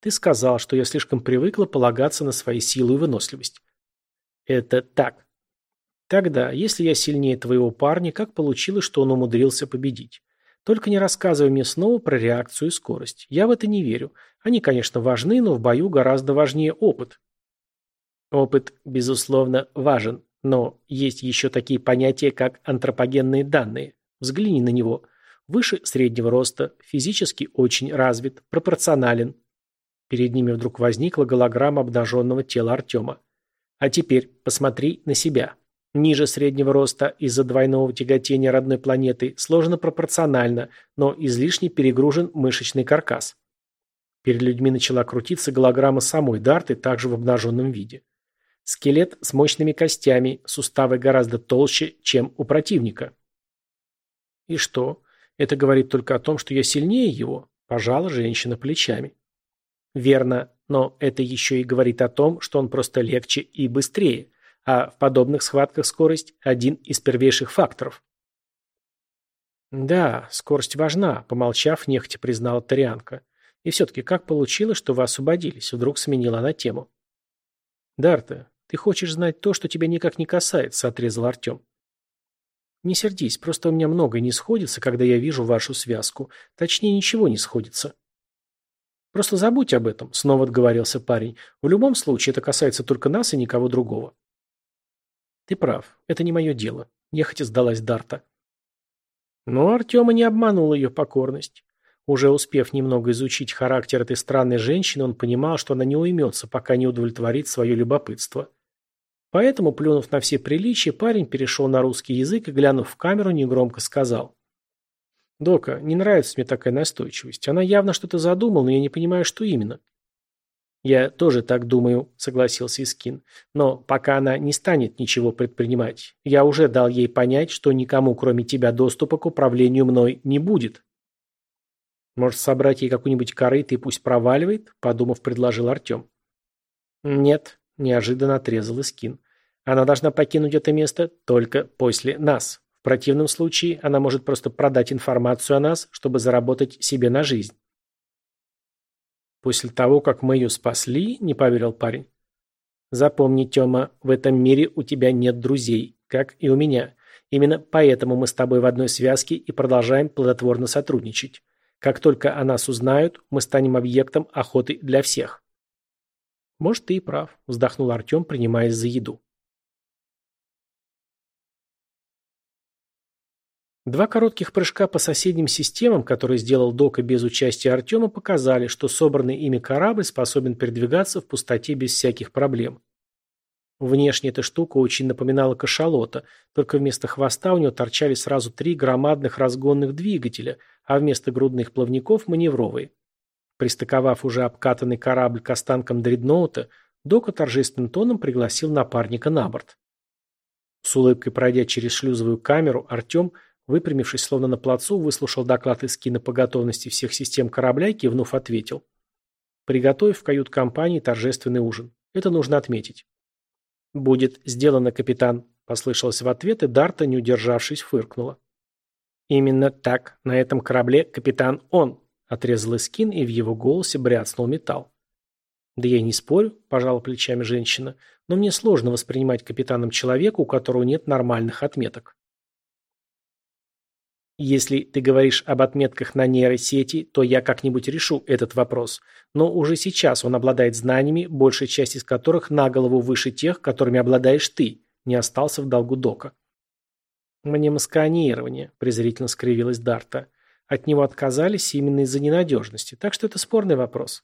Ты сказал, что я слишком привыкла полагаться на свои силы и выносливость. Это так. Тогда, если я сильнее твоего парня, как получилось, что он умудрился победить? Только не рассказывай мне снова про реакцию и скорость. Я в это не верю. Они, конечно, важны, но в бою гораздо важнее опыт. Опыт, безусловно, важен, но есть еще такие понятия, как антропогенные данные. Взгляни на него. Выше среднего роста, физически очень развит, пропорционален, Перед ними вдруг возникла голограмма обнаженного тела Артема. А теперь посмотри на себя. Ниже среднего роста из-за двойного тяготения родной планеты сложено пропорционально, но излишне перегружен мышечный каркас. Перед людьми начала крутиться голограмма самой Дарты, также в обнаженном виде. Скелет с мощными костями, суставы гораздо толще, чем у противника. И что? Это говорит только о том, что я сильнее его, пожала женщина плечами. Верно, но это еще и говорит о том, что он просто легче и быстрее, а в подобных схватках скорость – один из первейших факторов. «Да, скорость важна», – помолчав, нехотя признала Тарианка. «И все-таки как получилось, что вы освободились?» – вдруг сменила она тему. «Дарта, ты хочешь знать то, что тебя никак не касается», – отрезал Артем. «Не сердись, просто у меня многое не сходится, когда я вижу вашу связку. Точнее, ничего не сходится». «Просто забудь об этом», – снова отговорился парень. «В любом случае, это касается только нас и никого другого». «Ты прав. Это не мое дело», – нехотя сдалась Дарта. Но Артема не обманула ее покорность. Уже успев немного изучить характер этой странной женщины, он понимал, что она не уймется, пока не удовлетворит свое любопытство. Поэтому, плюнув на все приличия, парень перешел на русский язык и, глянув в камеру, негромко сказал. «Дока, не нравится мне такая настойчивость. Она явно что-то задумала, но я не понимаю, что именно». «Я тоже так думаю», — согласился Искин. «Но пока она не станет ничего предпринимать, я уже дал ей понять, что никому, кроме тебя, доступа к управлению мной не будет». «Может, собрать ей какую-нибудь корыто и пусть проваливает?» — подумав, предложил Артем. «Нет», — неожиданно отрезал Искин. «Она должна покинуть это место только после нас. Противном случае она может просто продать информацию о нас, чтобы заработать себе на жизнь». После того, как мы ее спасли, не поверил парень. Запомни, Тёма, в этом мире у тебя нет друзей, как и у меня. Именно поэтому мы с тобой в одной связке и продолжаем плодотворно сотрудничать. Как только о нас узнают, мы станем объектом охоты для всех. Может, ты и прав, вздохнул Артем, принимаясь за еду. Два коротких прыжка по соседним системам, которые сделал Дока без участия Артема, показали, что собранный ими корабль способен передвигаться в пустоте без всяких проблем. Внешне эта штука очень напоминала кашалота, только вместо хвоста у него торчали сразу три громадных разгонных двигателя, а вместо грудных плавников – маневровые. Пристыковав уже обкатанный корабль к останкам дредноута, Дока торжественным тоном пригласил напарника на борт. С улыбкой пройдя через шлюзовую камеру, Артем – Выпрямившись, словно на плацу, выслушал доклад из кино по готовности всех систем корабля и кивнув ответил. Приготовив в кают-компании торжественный ужин. Это нужно отметить. «Будет сделано, капитан», — послышалось в ответ, и Дарта, не удержавшись, фыркнула. «Именно так. На этом корабле капитан он», — отрезал Искин, и в его голосе бряцнул металл. «Да я не спорю», — пожала плечами женщина, «но мне сложно воспринимать капитаном человека, у которого нет нормальных отметок». Если ты говоришь об отметках на нейросети, то я как-нибудь решу этот вопрос. Но уже сейчас он обладает знаниями, большая часть из которых на голову выше тех, которыми обладаешь ты. Не остался в долгу Дока. «Мнемосканирование», – презрительно скривилась Дарта. От него отказались именно из-за ненадежности, так что это спорный вопрос.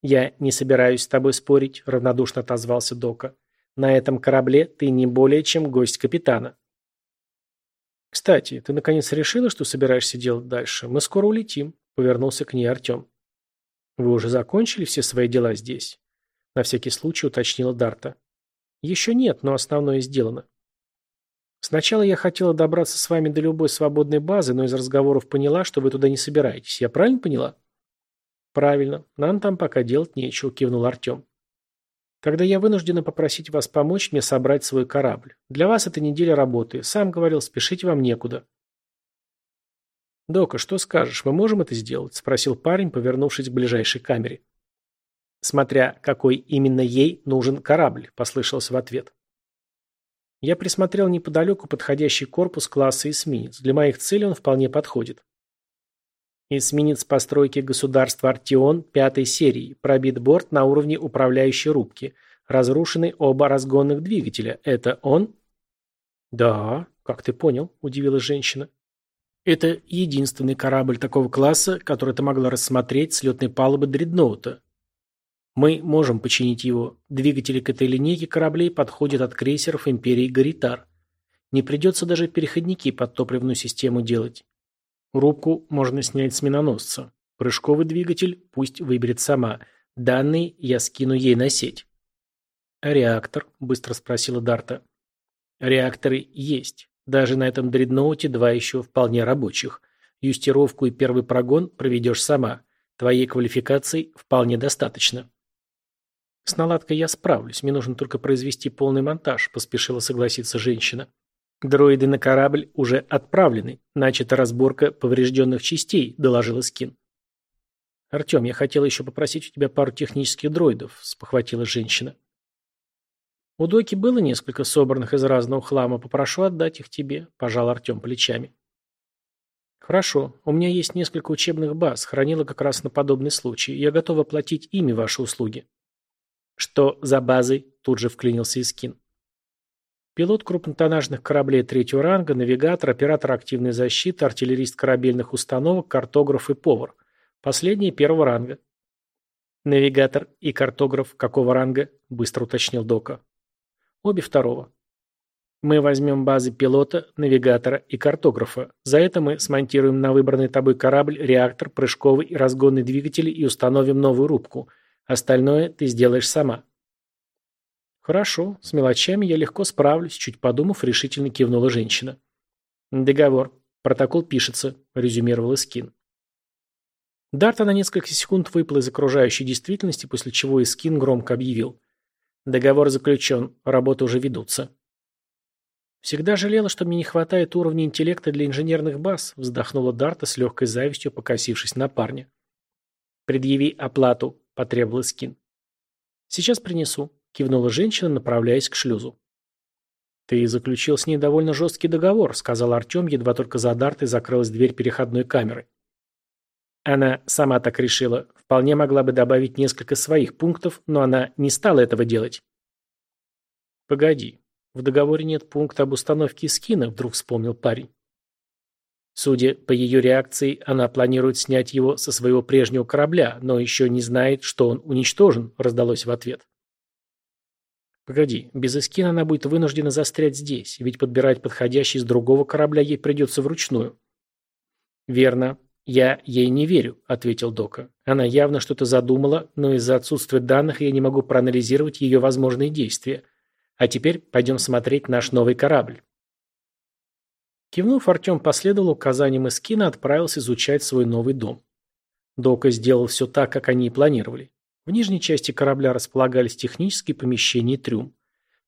«Я не собираюсь с тобой спорить», – равнодушно отозвался Дока. «На этом корабле ты не более чем гость капитана». «Кстати, ты наконец решила, что собираешься делать дальше? Мы скоро улетим», — повернулся к ней Артем. «Вы уже закончили все свои дела здесь?» На всякий случай уточнила Дарта. «Еще нет, но основное сделано». «Сначала я хотела добраться с вами до любой свободной базы, но из разговоров поняла, что вы туда не собираетесь. Я правильно поняла?» «Правильно. Нам там пока делать нечего», — кивнул Артем. Когда я вынуждена попросить вас помочь мне собрать свой корабль. Для вас это неделя работы. Сам говорил, спешить вам некуда. «Дока, что скажешь, мы можем это сделать?» – спросил парень, повернувшись к ближайшей камере. «Смотря какой именно ей нужен корабль», – послышался в ответ. Я присмотрел неподалеку подходящий корпус класса эсминец. Для моих целей он вполне подходит. Эсминец постройки государства Артион пятой серии. Пробит борт на уровне управляющей рубки. Разрушены оба разгонных двигателя. Это он? Да, как ты понял, удивилась женщина. Это единственный корабль такого класса, который ты могла рассмотреть с летной палубы дредноута. Мы можем починить его. Двигатели к этой линейке кораблей подходят от крейсеров Империи Гаритар. Не придется даже переходники под топливную систему делать. Рубку можно снять с миноносца. Прыжковый двигатель пусть выберет сама. Данные я скину ей на сеть. «А реактор?» – быстро спросила Дарта. «Реакторы есть. Даже на этом дредноуте два еще вполне рабочих. Юстировку и первый прогон проведешь сама. Твоей квалификации вполне достаточно». «С наладкой я справлюсь. Мне нужно только произвести полный монтаж», – поспешила согласиться женщина. «Дроиды на корабль уже отправлены. Начата разборка поврежденных частей», – доложила Скин. «Артем, я хотела еще попросить у тебя пару технических дроидов», – спохватилась женщина. «У Доки было несколько собранных из разного хлама. Попрошу отдать их тебе», – пожал Артем плечами. «Хорошо. У меня есть несколько учебных баз. Хранила как раз на подобный случай. Я готова платить ими ваши услуги». «Что за базы?» – тут же вклинился Искин. Пилот крупнотоннажных кораблей третьего ранга, навигатор, оператор активной защиты, артиллерист корабельных установок, картограф и повар. Последний первого ранга. «Навигатор и картограф какого ранга?» – быстро уточнил Дока. Обе второго. Мы возьмем базы пилота, навигатора и картографа. За это мы смонтируем на выбранный тобой корабль реактор, прыжковый и разгонный двигатели и установим новую рубку. Остальное ты сделаешь сама. Хорошо, с мелочами я легко справлюсь, чуть подумав, решительно кивнула женщина. Договор. Протокол пишется, резюмировал Искин. Дарта на несколько секунд выпал из окружающей действительности, после чего Искин громко объявил. Договор заключен, работы уже ведутся. Всегда жалела, что мне не хватает уровня интеллекта для инженерных баз, вздохнула Дарта с легкой завистью, покосившись на парня. Предъяви оплату, потребовал Скин. Сейчас принесу, кивнула женщина, направляясь к шлюзу. «Ты заключил с ней довольно жесткий договор», — сказал Артем, едва только за Дартой закрылась дверь переходной камеры. Она сама так решила. Вполне могла бы добавить несколько своих пунктов, но она не стала этого делать. «Погоди, в договоре нет пункта об установке скина», — вдруг вспомнил парень. Судя по ее реакции, она планирует снять его со своего прежнего корабля, но еще не знает, что он уничтожен, раздалось в ответ. Погоди, без эскина она будет вынуждена застрять здесь, ведь подбирать подходящий с другого корабля ей придется вручную. Верно, «Я ей не верю», — ответил Дока. «Она явно что-то задумала, но из-за отсутствия данных я не могу проанализировать ее возможные действия. А теперь пойдем смотреть наш новый корабль». Кивнув, Артем последовал указаниям Эскина отправился изучать свой новый дом. Дока сделал все так, как они и планировали. В нижней части корабля располагались технические помещения и трюм.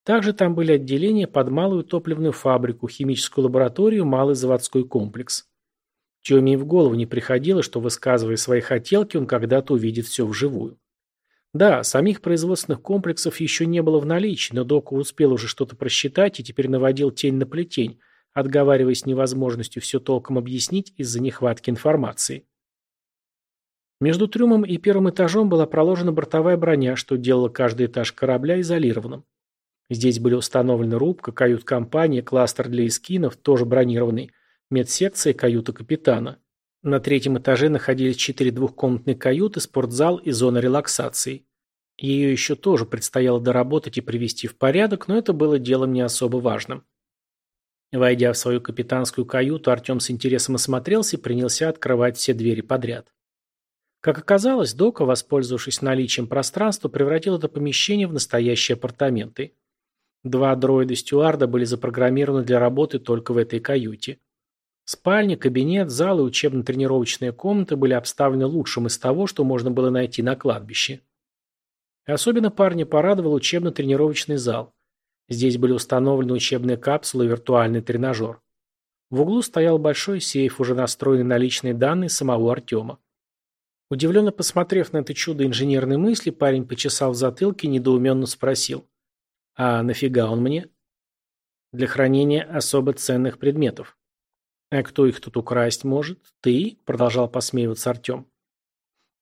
Также там были отделения под малую топливную фабрику, химическую лабораторию, малый заводской комплекс. Тёме в голову не приходило, что, высказывая свои хотелки, он когда-то увидит все вживую. Да, самих производственных комплексов еще не было в наличии, но Дока успел уже что-то просчитать и теперь наводил тень на плетень, отговариваясь невозможностью все толком объяснить из-за нехватки информации. Между трюмом и первым этажом была проложена бортовая броня, что делало каждый этаж корабля изолированным. Здесь были установлены рубка, кают-компания, кластер для эскинов, тоже бронированный, медсекция, каюта капитана. На третьем этаже находились четыре двухкомнатные каюты, спортзал и зона релаксации. Ее еще тоже предстояло доработать и привести в порядок, но это было делом не особо важным. Войдя в свою капитанскую каюту, Артем с интересом осмотрелся и принялся открывать все двери подряд. Как оказалось, Дока, воспользовавшись наличием пространства, превратил это помещение в настоящие апартаменты. Два дроида-стюарда были запрограммированы для работы только в этой каюте. Спальня, кабинет, зал и учебно-тренировочные комнаты были обставлены лучшим из того, что можно было найти на кладбище. Особенно парня порадовал учебно-тренировочный зал. Здесь были установлены учебные капсулы и виртуальный тренажер. В углу стоял большой сейф, уже настроенный на личные данные самого Артема. Удивленно посмотрев на это чудо инженерной мысли, парень почесал в затылке и недоуменно спросил. «А нафига он мне?» «Для хранения особо ценных предметов». «А кто их тут украсть может? Ты?» – продолжал посмеиваться Артем.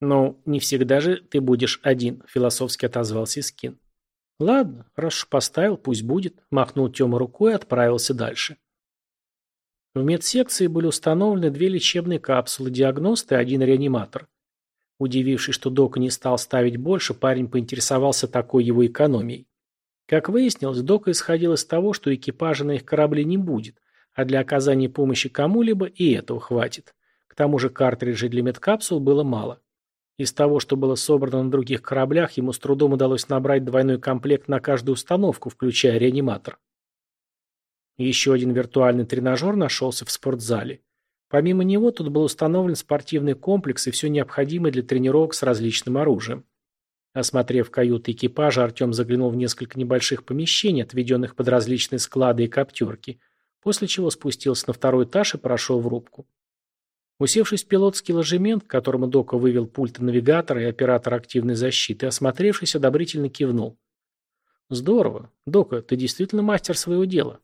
«Ну, не всегда же ты будешь один», – философски отозвался Скин. «Ладно, раз уж поставил, пусть будет», – махнул Тёма рукой и отправился дальше. В медсекции были установлены две лечебные капсулы, диагност и один реаниматор. Удивившись, что Дока не стал ставить больше, парень поинтересовался такой его экономией. Как выяснилось, Дока исходил из того, что экипажа на их корабле не будет, а для оказания помощи кому-либо и этого хватит. К тому же картриджей для медкапсул было мало. Из того, что было собрано на других кораблях, ему с трудом удалось набрать двойной комплект на каждую установку, включая реаниматор. Еще один виртуальный тренажер нашелся в спортзале. Помимо него тут был установлен спортивный комплекс и все необходимое для тренировок с различным оружием. Осмотрев каюты экипажа, Артем заглянул в несколько небольших помещений, отведенных под различные склады и коптерки, после чего спустился на второй этаж и прошел в рубку. Усевшись в пилотский ложемент, к которому Дока вывел пульты навигатора и оператор активной защиты, осмотревшись, одобрительно кивнул. «Здорово. Дока, ты действительно мастер своего дела».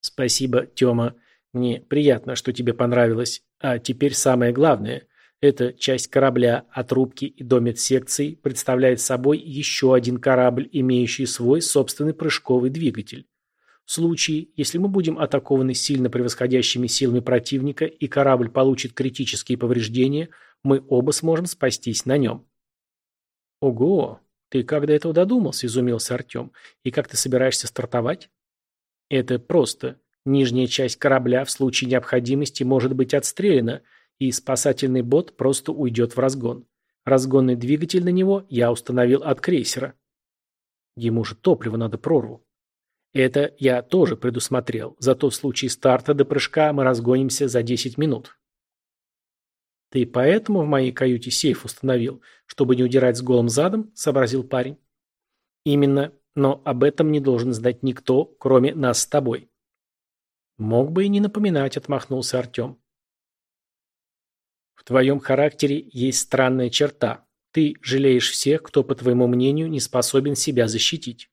«Спасибо, Тёма. Мне приятно, что тебе понравилось. А теперь самое главное. Эта часть корабля от рубки и до медсекции представляет собой еще один корабль, имеющий свой собственный прыжковый двигатель. В случае, если мы будем атакованы сильно превосходящими силами противника и корабль получит критические повреждения, мы оба сможем спастись на нем. Ого, ты как до этого додумался, изумился Артем. И как ты собираешься стартовать? Это просто. Нижняя часть корабля в случае необходимости может быть отстреляна, и спасательный бот просто уйдет в разгон. Разгонный двигатель на него я установил от крейсера. Ему же топливо надо прорву. Это я тоже предусмотрел, зато в случае старта до прыжка мы разгонимся за 10 минут. Ты поэтому в моей каюте сейф установил, чтобы не удирать с голым задом, сообразил парень. Именно, но об этом не должен знать никто, кроме нас с тобой. Мог бы и не напоминать, отмахнулся Артем. В твоем характере есть странная черта. Ты жалеешь всех, кто, по твоему мнению, не способен себя защитить.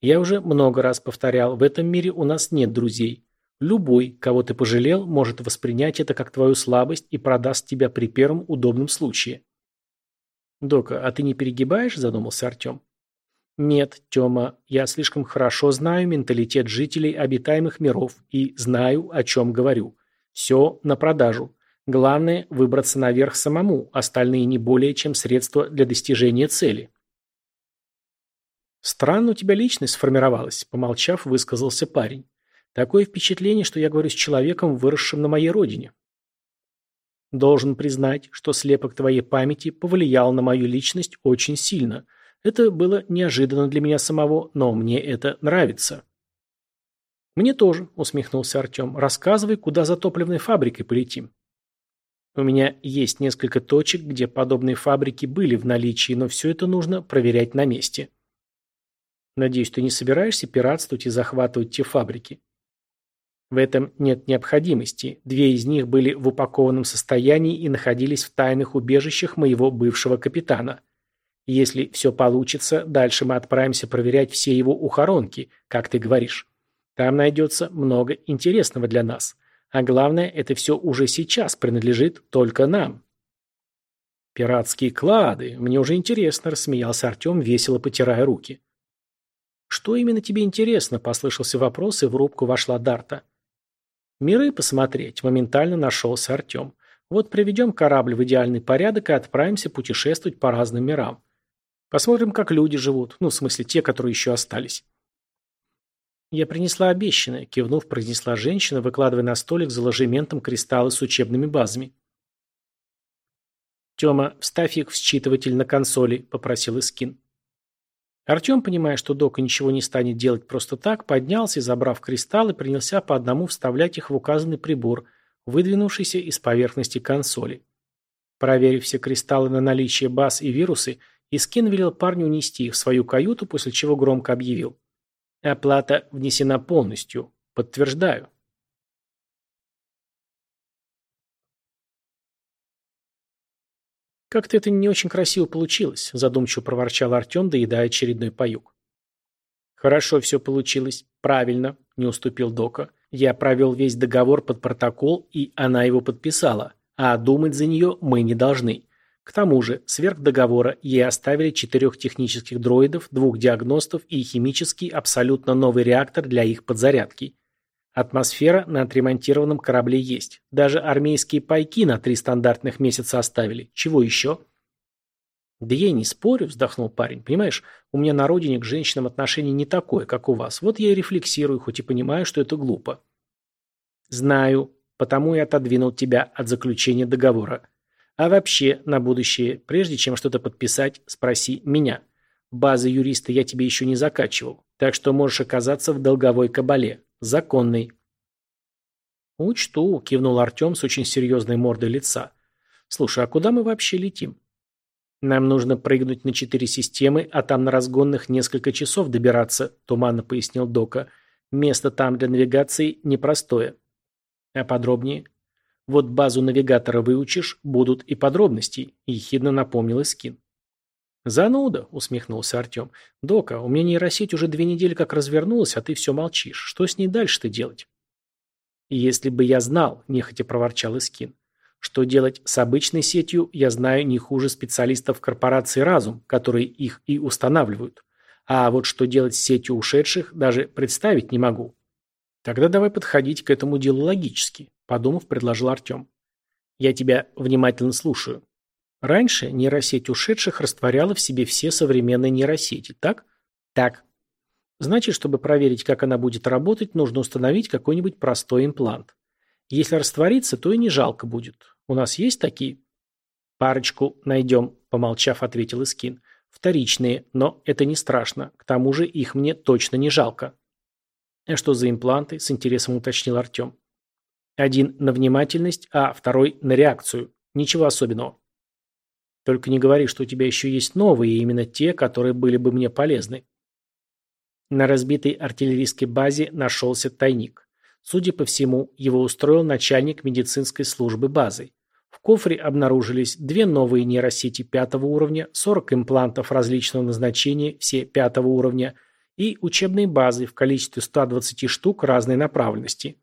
Я уже много раз повторял, в этом мире у нас нет друзей. Любой, кого ты пожалел, может воспринять это как твою слабость и продаст тебя при первом удобном случае. «Дока, а ты не перегибаешь?» – задумался Артем. «Нет, Тёма, я слишком хорошо знаю менталитет жителей обитаемых миров и знаю, о чем говорю. Все на продажу. Главное – выбраться наверх самому, остальные не более чем средство для достижения цели». «Странно у тебя личность сформировалась», – помолчав, высказался парень. «Такое впечатление, что я говорю с человеком, выросшим на моей родине». «Должен признать, что слепок твоей памяти повлиял на мою личность очень сильно. Это было неожиданно для меня самого, но мне это нравится». «Мне тоже», – усмехнулся Артем. «Рассказывай, куда за топливной фабрикой полетим». У меня есть несколько точек, где подобные фабрики были в наличии, но все это нужно проверять на месте. Надеюсь, ты не собираешься пиратствовать и захватывать те фабрики? В этом нет необходимости. Две из них были в упакованном состоянии и находились в тайных убежищах моего бывшего капитана. Если все получится, дальше мы отправимся проверять все его ухоронки, как ты говоришь. Там найдется много интересного для нас. А главное, это все уже сейчас принадлежит только нам. «Пиратские клады. Мне уже интересно», – рассмеялся Артем, весело потирая руки. «Что именно тебе интересно?» – послышался вопрос, и в рубку вошла Дарта. «Миры посмотреть», – моментально нашелся Артем. «Вот приведем корабль в идеальный порядок и отправимся путешествовать по разным мирам. Посмотрим, как люди живут, ну, в смысле, те, которые еще остались». «Я принесла обещанное», – кивнув, произнесла женщина, выкладывая на столик за ложементом кристаллы с учебными базами. «Тема, вставь их в считыватель на консоли», – попросил Искин. Артем, понимая, что Дока ничего не станет делать просто так, поднялся и, забрав кристаллы, принялся по одному вставлять их в указанный прибор, выдвинувшийся из поверхности консоли. Проверив все кристаллы на наличие баз и вирусы, Искин велел парню унести их в свою каюту, после чего громко объявил. «Оплата внесена полностью. Подтверждаю». «Как-то это не очень красиво получилось», – задумчиво проворчал Артем, доедая очередной паюк. «Хорошо все получилось. Правильно», – не уступил Дока. «Я провел весь договор под протокол, и она его подписала. А думать за нее мы не должны. К тому же, сверх договора ей оставили четырех технических дроидов, двух диагностов и химический абсолютно новый реактор для их подзарядки. Атмосфера на отремонтированном корабле есть. Даже армейские пайки на три стандартных месяца оставили. Чего еще? Да я не спорю, вздохнул парень. Понимаешь, у меня на родине к женщинам отношение не такое, как у вас. Вот я и рефлексирую, хоть и понимаю, что это глупо. Знаю, потому и отодвинул тебя от заключения договора. А вообще, на будущее, прежде чем что-то подписать, спроси меня. Базы юриста я тебе еще не закачивал, так что можешь оказаться в долговой кабале. Законный. «Учту», – кивнул Артем с очень серьезной мордой лица. «Слушай, а куда мы вообще летим?» «Нам нужно прыгнуть на четыре системы, а там на разгонных несколько часов добираться», – туманно пояснил Дока. «Место там для навигации непростое». «А подробнее?» «Вот базу навигатора выучишь, будут и подробности», – ехидно напомнил Искин. «Зануда», – усмехнулся Артем. «Дока, у меня нейросеть уже две недели как развернулась, а ты все молчишь. Что с ней дальше-то делать?» «Если бы я знал», – нехотя проворчал Искин. «Что делать с обычной сетью, я знаю не хуже специалистов корпорации «Разум», которые их и устанавливают. А вот что делать с сетью ушедших, даже представить не могу». «Тогда давай подходить к этому делу логически», – подумав, предложил Артем. «Я тебя внимательно слушаю. Раньше нейросеть ушедших растворяла в себе все современные нейросети, так? Так. Значит, чтобы проверить, как она будет работать, нужно установить какой-нибудь простой имплант. Если растворится, то и не жалко будет. У нас есть такие? Парочку найдем, помолчав, ответил Искин. Вторичные, но это не страшно. К тому же их мне точно не жалко. А что за импланты? С интересом уточнил Артем. Один на внимательность, а второй на реакцию. Ничего особенного. Только не говори, что у тебя еще есть новые, именно те, которые были бы мне полезны. На разбитой артиллерийской базе нашелся тайник. Судя по всему, его устроил начальник медицинской службы базы. В кофре обнаружились две новые нейросети пятого уровня, 40 имплантов различного назначения, все пятого уровня, и учебные базы в количестве 120 штук разной направленности.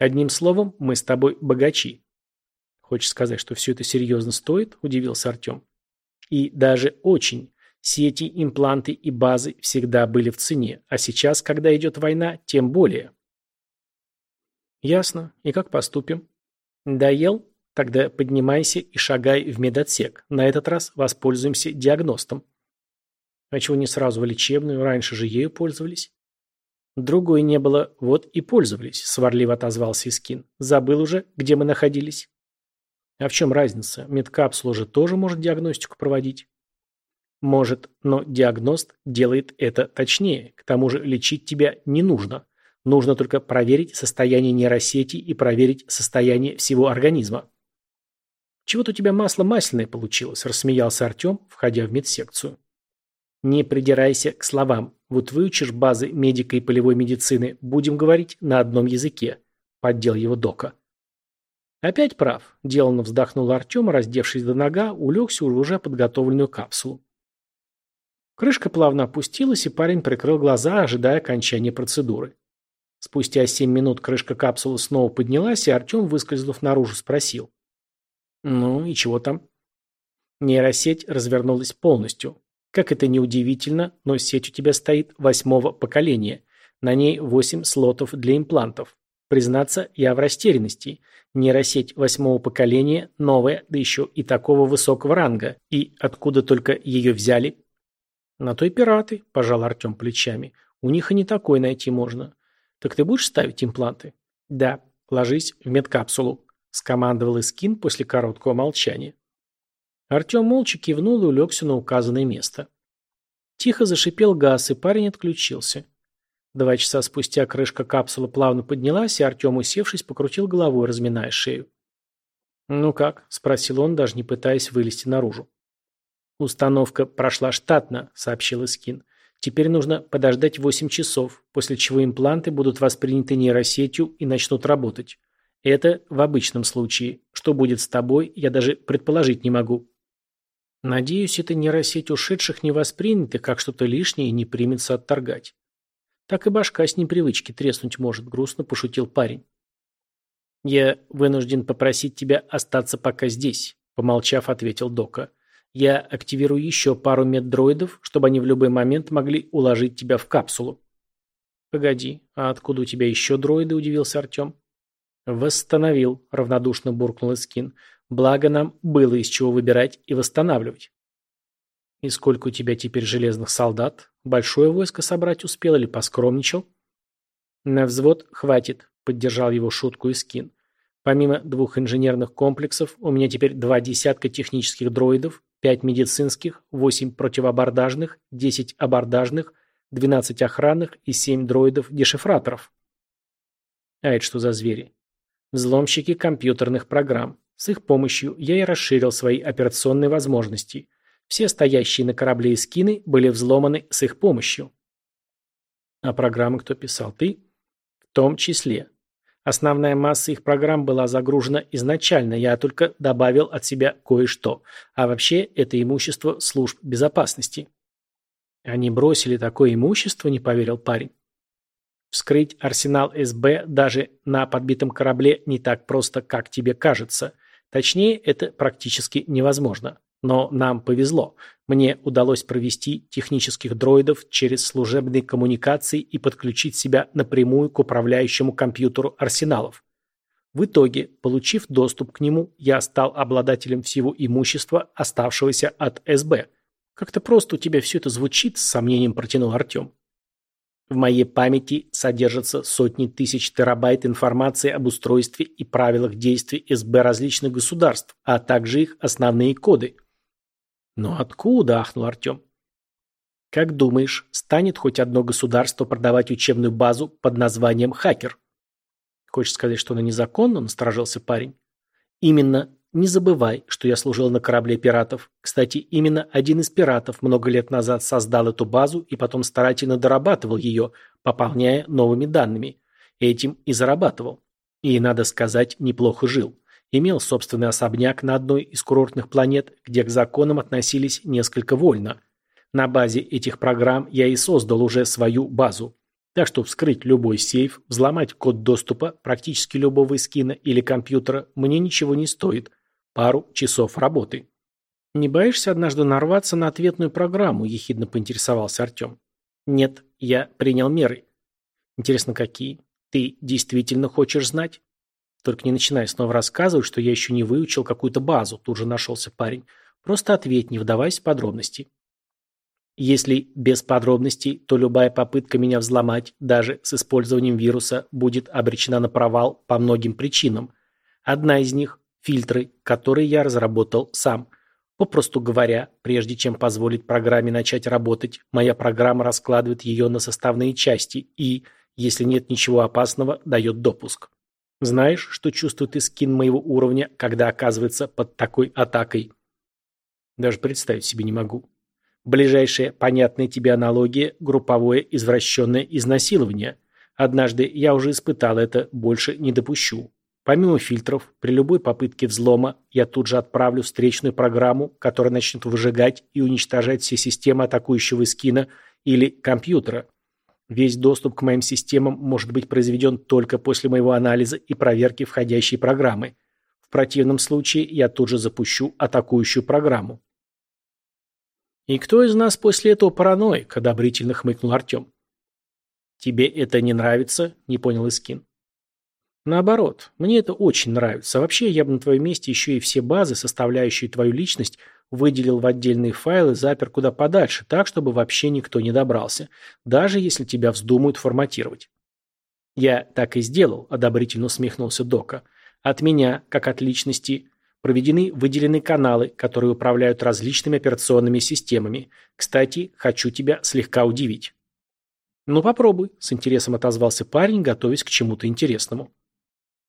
Одним словом, мы с тобой богачи. Хочешь сказать, что все это серьезно стоит? Удивился Артем. И даже очень. Сети, импланты и базы всегда были в цене, а сейчас, когда идет война, тем более. Ясно. И как поступим? Доел? Тогда поднимайся и шагай в медотсек. На этот раз воспользуемся диагностом. А чего не сразу в лечебную? Раньше же ею пользовались. Другой не было, вот и пользовались, сварливо отозвался Искин. Забыл уже, где мы находились? А в чем разница? Медкапсула же тоже может диагностику проводить. Может, но диагност делает это точнее. К тому же лечить тебя не нужно. Нужно только проверить состояние нейросети и проверить состояние всего организма. «Чего-то у тебя масло масляное получилось», – рассмеялся Артем, входя в медсекцию. «Не придирайся к словам. Вот выучишь базы медика и полевой медицины, будем говорить на одном языке», – поддел его Дока. «Опять прав», – деланно вздохнул Артем, раздевшись до нога, улегся в уже подготовленную капсулу. Крышка плавно опустилась, и парень прикрыл глаза, ожидая окончания процедуры. Спустя семь минут крышка капсулы снова поднялась, и Артем, выскользнув наружу, спросил. «Ну и чего там?» Нейросеть развернулась полностью. Как это ни удивительно, но сеть у тебя стоит восьмого поколения. На ней восемь слотов для имплантов. Признаться, я в растерянности. Нейросеть восьмого поколения, новая, да еще и такого высокого ранга. И откуда только ее взяли? «На то и пираты», – пожал Артем плечами. «У них и не такой найти можно. Так ты будешь ставить импланты?» «Да. Ложись в медкапсулу», – скомандовал Искин после короткого молчания. Артем молча кивнул и улегся на указанное место. Тихо зашипел газ, и парень отключился. Два часа спустя крышка капсулы плавно поднялась, и Артем, усевшись, покрутил головой, разминая шею. «Ну как?» – спросил он, даже не пытаясь вылезти наружу. «Установка прошла штатно», — сообщил Искин. «Теперь нужно подождать 8 часов, после чего импланты будут восприняты нейросетью и начнут работать. Это в обычном случае. Что будет с тобой, я даже предположить не могу». «Надеюсь, эта нейросеть ушедших не воспринята как что-то лишнее и не примется отторгать. Так и башка с непривычки треснуть может», — грустно пошутил парень. «Я вынужден попросить тебя остаться пока здесь», — помолчав, ответил Дока. Я активирую еще пару меддроидов, чтобы они в любой момент могли уложить тебя в капсулу. Погоди, а откуда у тебя еще дроиды, удивился Артем. Восстановил, равнодушно буркнул Искин. Благо нам было из чего выбирать и восстанавливать. И сколько у тебя теперь железных солдат? Большое войско собрать успел или поскромничал? На взвод хватит, поддержал его шутку и скин. Помимо двух инженерных комплексов, у меня теперь два десятка технических дроидов, пять медицинских, восемь противоабордажных, десять абордажных, двенадцать охранных и семь дроидов-дешифраторов. А это что за звери? Взломщики компьютерных программ. С их помощью я и расширил свои операционные возможности. Все стоящие на корабле скины были взломаны с их помощью. А программы кто писал? Ты? В том числе. Основная масса их программ была загружена изначально, я только добавил от себя кое-что. А вообще, это имущество служб безопасности. Они бросили такое имущество, не поверил парень. Вскрыть арсенал СБ даже на подбитом корабле не так просто, как тебе кажется. Точнее, это практически невозможно. Но нам повезло. Мне удалось провести технических дроидов через служебные коммуникации и подключить себя напрямую к управляющему компьютеру арсеналов. В итоге, получив доступ к нему, я стал обладателем всего имущества, оставшегося от СБ. Как-то просто у тебя все это звучит, с сомнением протянул Артем. В моей памяти содержатся сотни тысяч терабайт информации об устройстве и правилах действий СБ различных государств, а также их основные коды. «Но откуда?» – ахнул Артем. «Как думаешь, станет хоть одно государство продавать учебную базу под названием «Хакер»?» «Хочешь сказать, что она незаконна?» – насторожился парень. «Именно не забывай, что я служил на корабле пиратов. Кстати, именно один из пиратов много лет назад создал эту базу и потом старательно дорабатывал ее, пополняя новыми данными. Этим и зарабатывал. И, надо сказать, неплохо жил. Имел собственный особняк на одной из курортных планет, где к законам относились несколько вольно. На базе этих программ я и создал уже свою базу. Так что вскрыть любой сейф, взломать код доступа практически любого скина или компьютера мне ничего не стоит – Пару часов работы. «Не боишься однажды нарваться на ответную программу?» – ехидно поинтересовался Артем. «Нет, я принял меры». «Интересно, какие? Ты действительно хочешь знать?» «Только не начинай снова рассказывать, что я еще не выучил какую-то базу», – тут же нашелся парень. «Просто ответь, не вдавайся в подробности». Если без подробностей, то любая попытка меня взломать, даже с использованием вируса, будет обречена на провал по многим причинам. Одна из них фильтры, которые я разработал сам. Попросту говоря, прежде чем позволить программе начать работать, моя программа раскладывает ее на составные части и, если нет ничего опасного, дает допуск. Знаешь, что чувствует искин моего уровня, когда оказывается под такой атакой? Даже представить себе не могу. Ближайшая понятная тебе аналогия – групповое извращенное изнасилование. Однажды я уже испытал это, больше не допущу. Помимо фильтров, при любой попытке взлома я тут же отправлю встречную программу, которая начнет выжигать и уничтожать все системы атакующего скина или компьютера. Весь доступ к моим системам может быть произведен только после моего анализа и проверки входящей программы. В противном случае я тут же запущу атакующую программу. «И кто из нас после этого параноик?» – одобрительно хмыкнул Артем. «Тебе это не нравится?» – не понял Искин. Наоборот, мне это очень нравится. вообще, я бы на твоем месте еще и все базы, составляющие твою личность, выделил в отдельные файлы, запер куда подальше, так, чтобы вообще никто не добрался, даже если тебя вздумают форматировать. Я так и сделал, одобрительно усмехнулся Дока. От меня, как от личности, проведены выделенные каналы, которые управляют различными операционными системами. Кстати, хочу тебя слегка удивить. «Ну попробуй», – с интересом отозвался парень, готовясь к чему-то интересному.